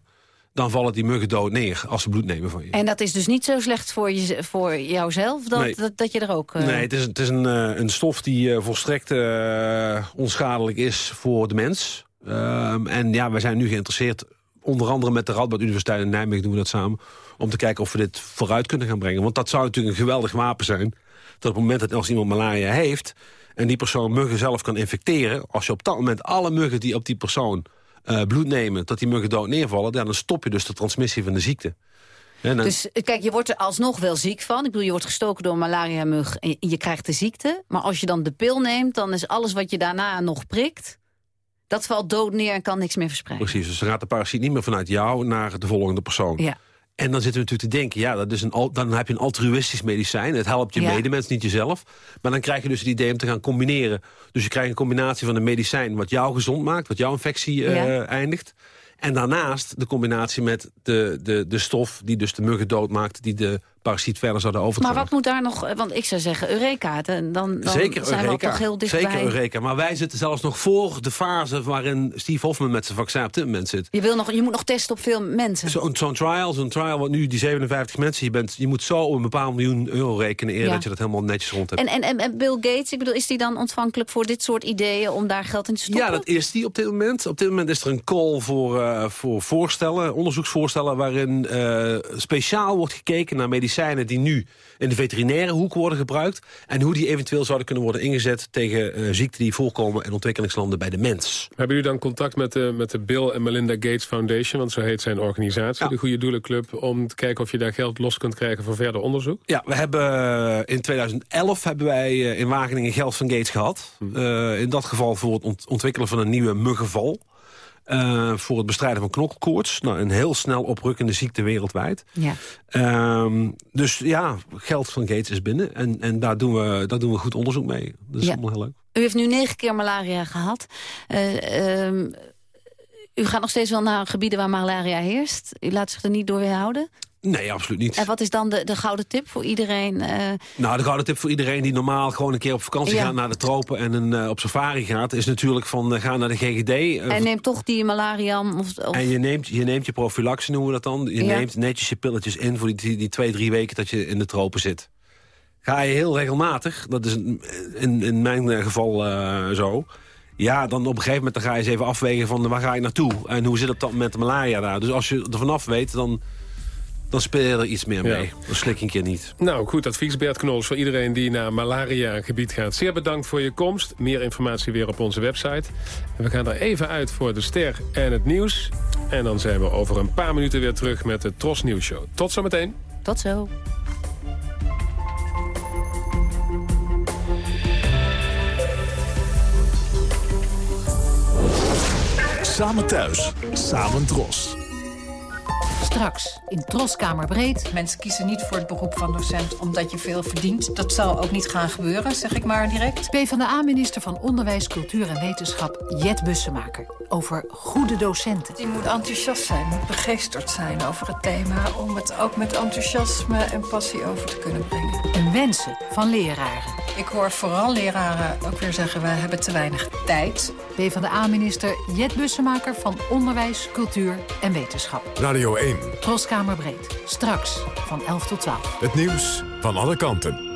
dan vallen die muggen dood neer als ze bloed nemen van je. En dat is dus niet zo slecht voor, je, voor jouzelf dat, Nee. dat, dat je er ook... eh, Nee, het is, het is een, eh, een stof die eh, volstrekt onschadelijk is voor de mens. Ehm, en ja, wij zijn nu geïnteresseerd, onder andere met de Radboud Universiteit in Nijmegen doen we dat samen, om te kijken of we dit vooruit kunnen gaan brengen. Want dat zou natuurlijk een geweldig wapen zijn. Dat op het moment dat als iemand malaria heeft en die persoon muggen zelf kan infecteren, als je op dat moment alle muggen die op die persoon eh, bloed nemen, dat die muggen dood neervallen, ja, dan stop je dus de transmissie van de ziekte. En dan- Dus eh, kijk, je wordt er alsnog wel ziek van. Ik bedoel, je wordt gestoken door een malaria-mug en je krijgt de ziekte. Maar als je dan de pil neemt, dan is alles wat je daarna nog prikt... dat valt dood neer en kan niks meer verspreiden. Precies, dus dan gaat de parasiet niet meer vanuit jou naar de volgende persoon. Ja. En dan zitten we natuurlijk te denken, ja, dat is een, dan heb je een altruïstisch medicijn. Het helpt je Ja. medemens, niet jezelf. Maar dan krijg je dus het idee om te gaan combineren. Dus je krijgt een combinatie van een medicijn wat jou gezond maakt, wat jouw infectie eh, eindigt. En daarnaast de combinatie met de, de, de stof die dus de muggen doodmaakt... die de parasiet verder zouden Maar overdragen. wat moet daar nog... eh, Want ik zou zeggen, Eureka, dan, dan Zeker zijn we Eureka. toch heel dichtbij. Zeker Eureka. Maar wij zitten zelfs nog voor de fase waarin Steve Hoffman met zijn vaccin op dit moment zit. Je, wil nog, je moet nog testen op veel mensen. Zo'n zo'n trial, zo'n trial wat nu die 57 mensen, je, bent, je moet zo op een bepaald miljoen euro rekenen... eer Ja. dat je dat helemaal netjes rond hebt. En, en, en, en Bill Gates, ik bedoel, is die dan ontvankelijk voor dit soort ideeën... om daar geld in te stoppen? Ja, dat is die op dit moment. Op dit moment is er een call voor, eh, voor voorstellen, onderzoeksvoorstellen... waarin eh, speciaal wordt gekeken naar medicijnen die nu in de veterinaire hoek worden gebruikt... en hoe die eventueel zouden kunnen worden ingezet tegen eh, ziekten die voorkomen in ontwikkelingslanden bij de mens. Hebben jullie dan contact met de, met de Bill en Melinda Gates Foundation... want zo heet zijn organisatie, de Goede Doelenclub... om te kijken of je daar geld los kunt krijgen voor verder onderzoek? Ja, we hebben eh, in 2011 hebben wij eh, in Wageningen geld van Gates gehad. Eh, in dat geval voor het ont- ontwikkelen van een nieuwe muggenval. Eh, voor het bestrijden van knokkelkoorts. Nou, een heel snel oprukkende ziekte wereldwijd. Ja. Ehm, dus ja, geld van Gates is binnen. En, en daar, doen we, daar doen we goed onderzoek mee. Dat is Ja. allemaal heel leuk. U heeft nu negen keer malaria gehad. Eh, ehm, u gaat nog steeds wel naar gebieden waar malaria heerst. U laat zich er niet door weerhouden. Nee, absoluut niet. En wat is dan de, de gouden tip voor iedereen? eh, Nou, de gouden tip voor iedereen die normaal gewoon een keer op vakantie Ja. gaat naar de tropen en een, eh, op safari gaat, is natuurlijk van eh, ga naar de GGD. en neem toch die malaria of, of En je neemt, je neemt je profilaxe, noemen we dat dan. Je Ja. neemt netjes je pilletjes in voor die, die, die twee, drie weken dat je in de tropen zit. Ga je heel regelmatig, dat is in, in, mijn geval zo... Ja, dan op een gegeven moment dan ga je eens even afwegen van waar ga je naartoe? En hoe zit het dan met de malaria daar? Dus als je er vanaf weet, dan, dan speel je er iets meer Ja. mee. Dan slik je een keer niet. Nou, goed advies Bert Knols voor iedereen die naar malaria-gebied gaat. Zeer bedankt voor je komst. Meer informatie weer op onze website. En we gaan er even uit voor de ster en het nieuws. En dan zijn we over een paar minuten weer terug met de Tros Nieuws Show. Tot zometeen. Tot zo. Samen thuis, samen dros. Straks in Troskamerbreed. Mensen kiezen niet voor het beroep van docent omdat je veel verdient. Dat zal ook niet gaan gebeuren, zeg ik maar direct. PvdA-minister van Onderwijs, Cultuur en Wetenschap Jet Bussemaker. Over goede docenten. Die moet enthousiast zijn, moet begeesterd zijn over het thema... om het ook met enthousiasme en passie over te kunnen brengen. En wensen van leraren. Ik hoor vooral leraren ook weer zeggen... wij hebben te weinig tijd. PvdA-minister Jet Bussemaker van Onderwijs, Cultuur en Wetenschap. Radio 1. Troskamerbreed. Straks van 11 tot 12. Het nieuws van alle kanten.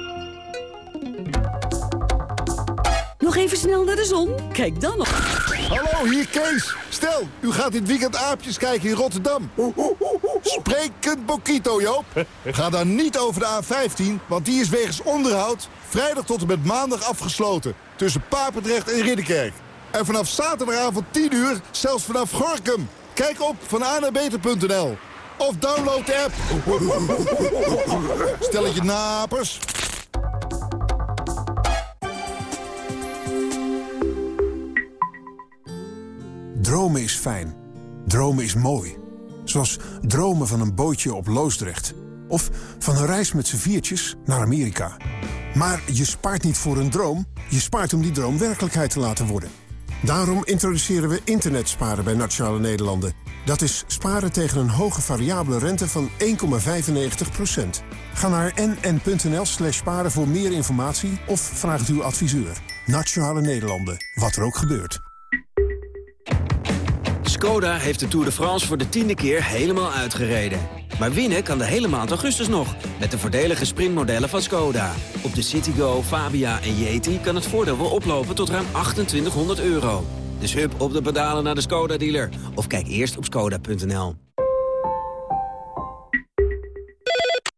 Nog even snel naar de zon? Kijk dan nog. Hallo, hier Kees. Stel, u gaat dit weekend aapjes kijken in Rotterdam. Sprekend Bokito, Joop. Ga dan niet over de A15, want die is wegens onderhoud... vrijdag tot en met maandag afgesloten. Tussen Papendrecht en Ridderkerk. En vanaf zaterdagavond 10 uur zelfs vanaf Gorkum. Kijk op van of download de app. Stelletje napers. Dromen is fijn. Dromen is mooi. Zoals dromen van een bootje op Loosdrecht. Of van een reis met z'n viertjes naar Amerika. Maar je spaart niet voor een droom. Je spaart om die droom werkelijkheid te laten worden. Daarom introduceren we internetsparen bij Nationale Nederlanden. Dat is sparen tegen een hoge variabele rente van 1,95%. Ga naar nn.nl slash sparen voor meer informatie of vraag uw adviseur. Nationale Nederlanden, wat er ook gebeurt. Skoda heeft de Tour de France voor de tiende keer helemaal uitgereden. Maar winnen kan de hele maand augustus nog, met de voordelige sprintmodellen van Skoda. Op de Citigo, Fabia en Yeti kan het voordeel wel oplopen tot ruim 2800 euro. Dus hup op de pedalen naar de Skoda-dealer. Of kijk eerst op skoda.nl.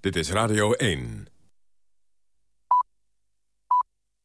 Dit is Radio 1.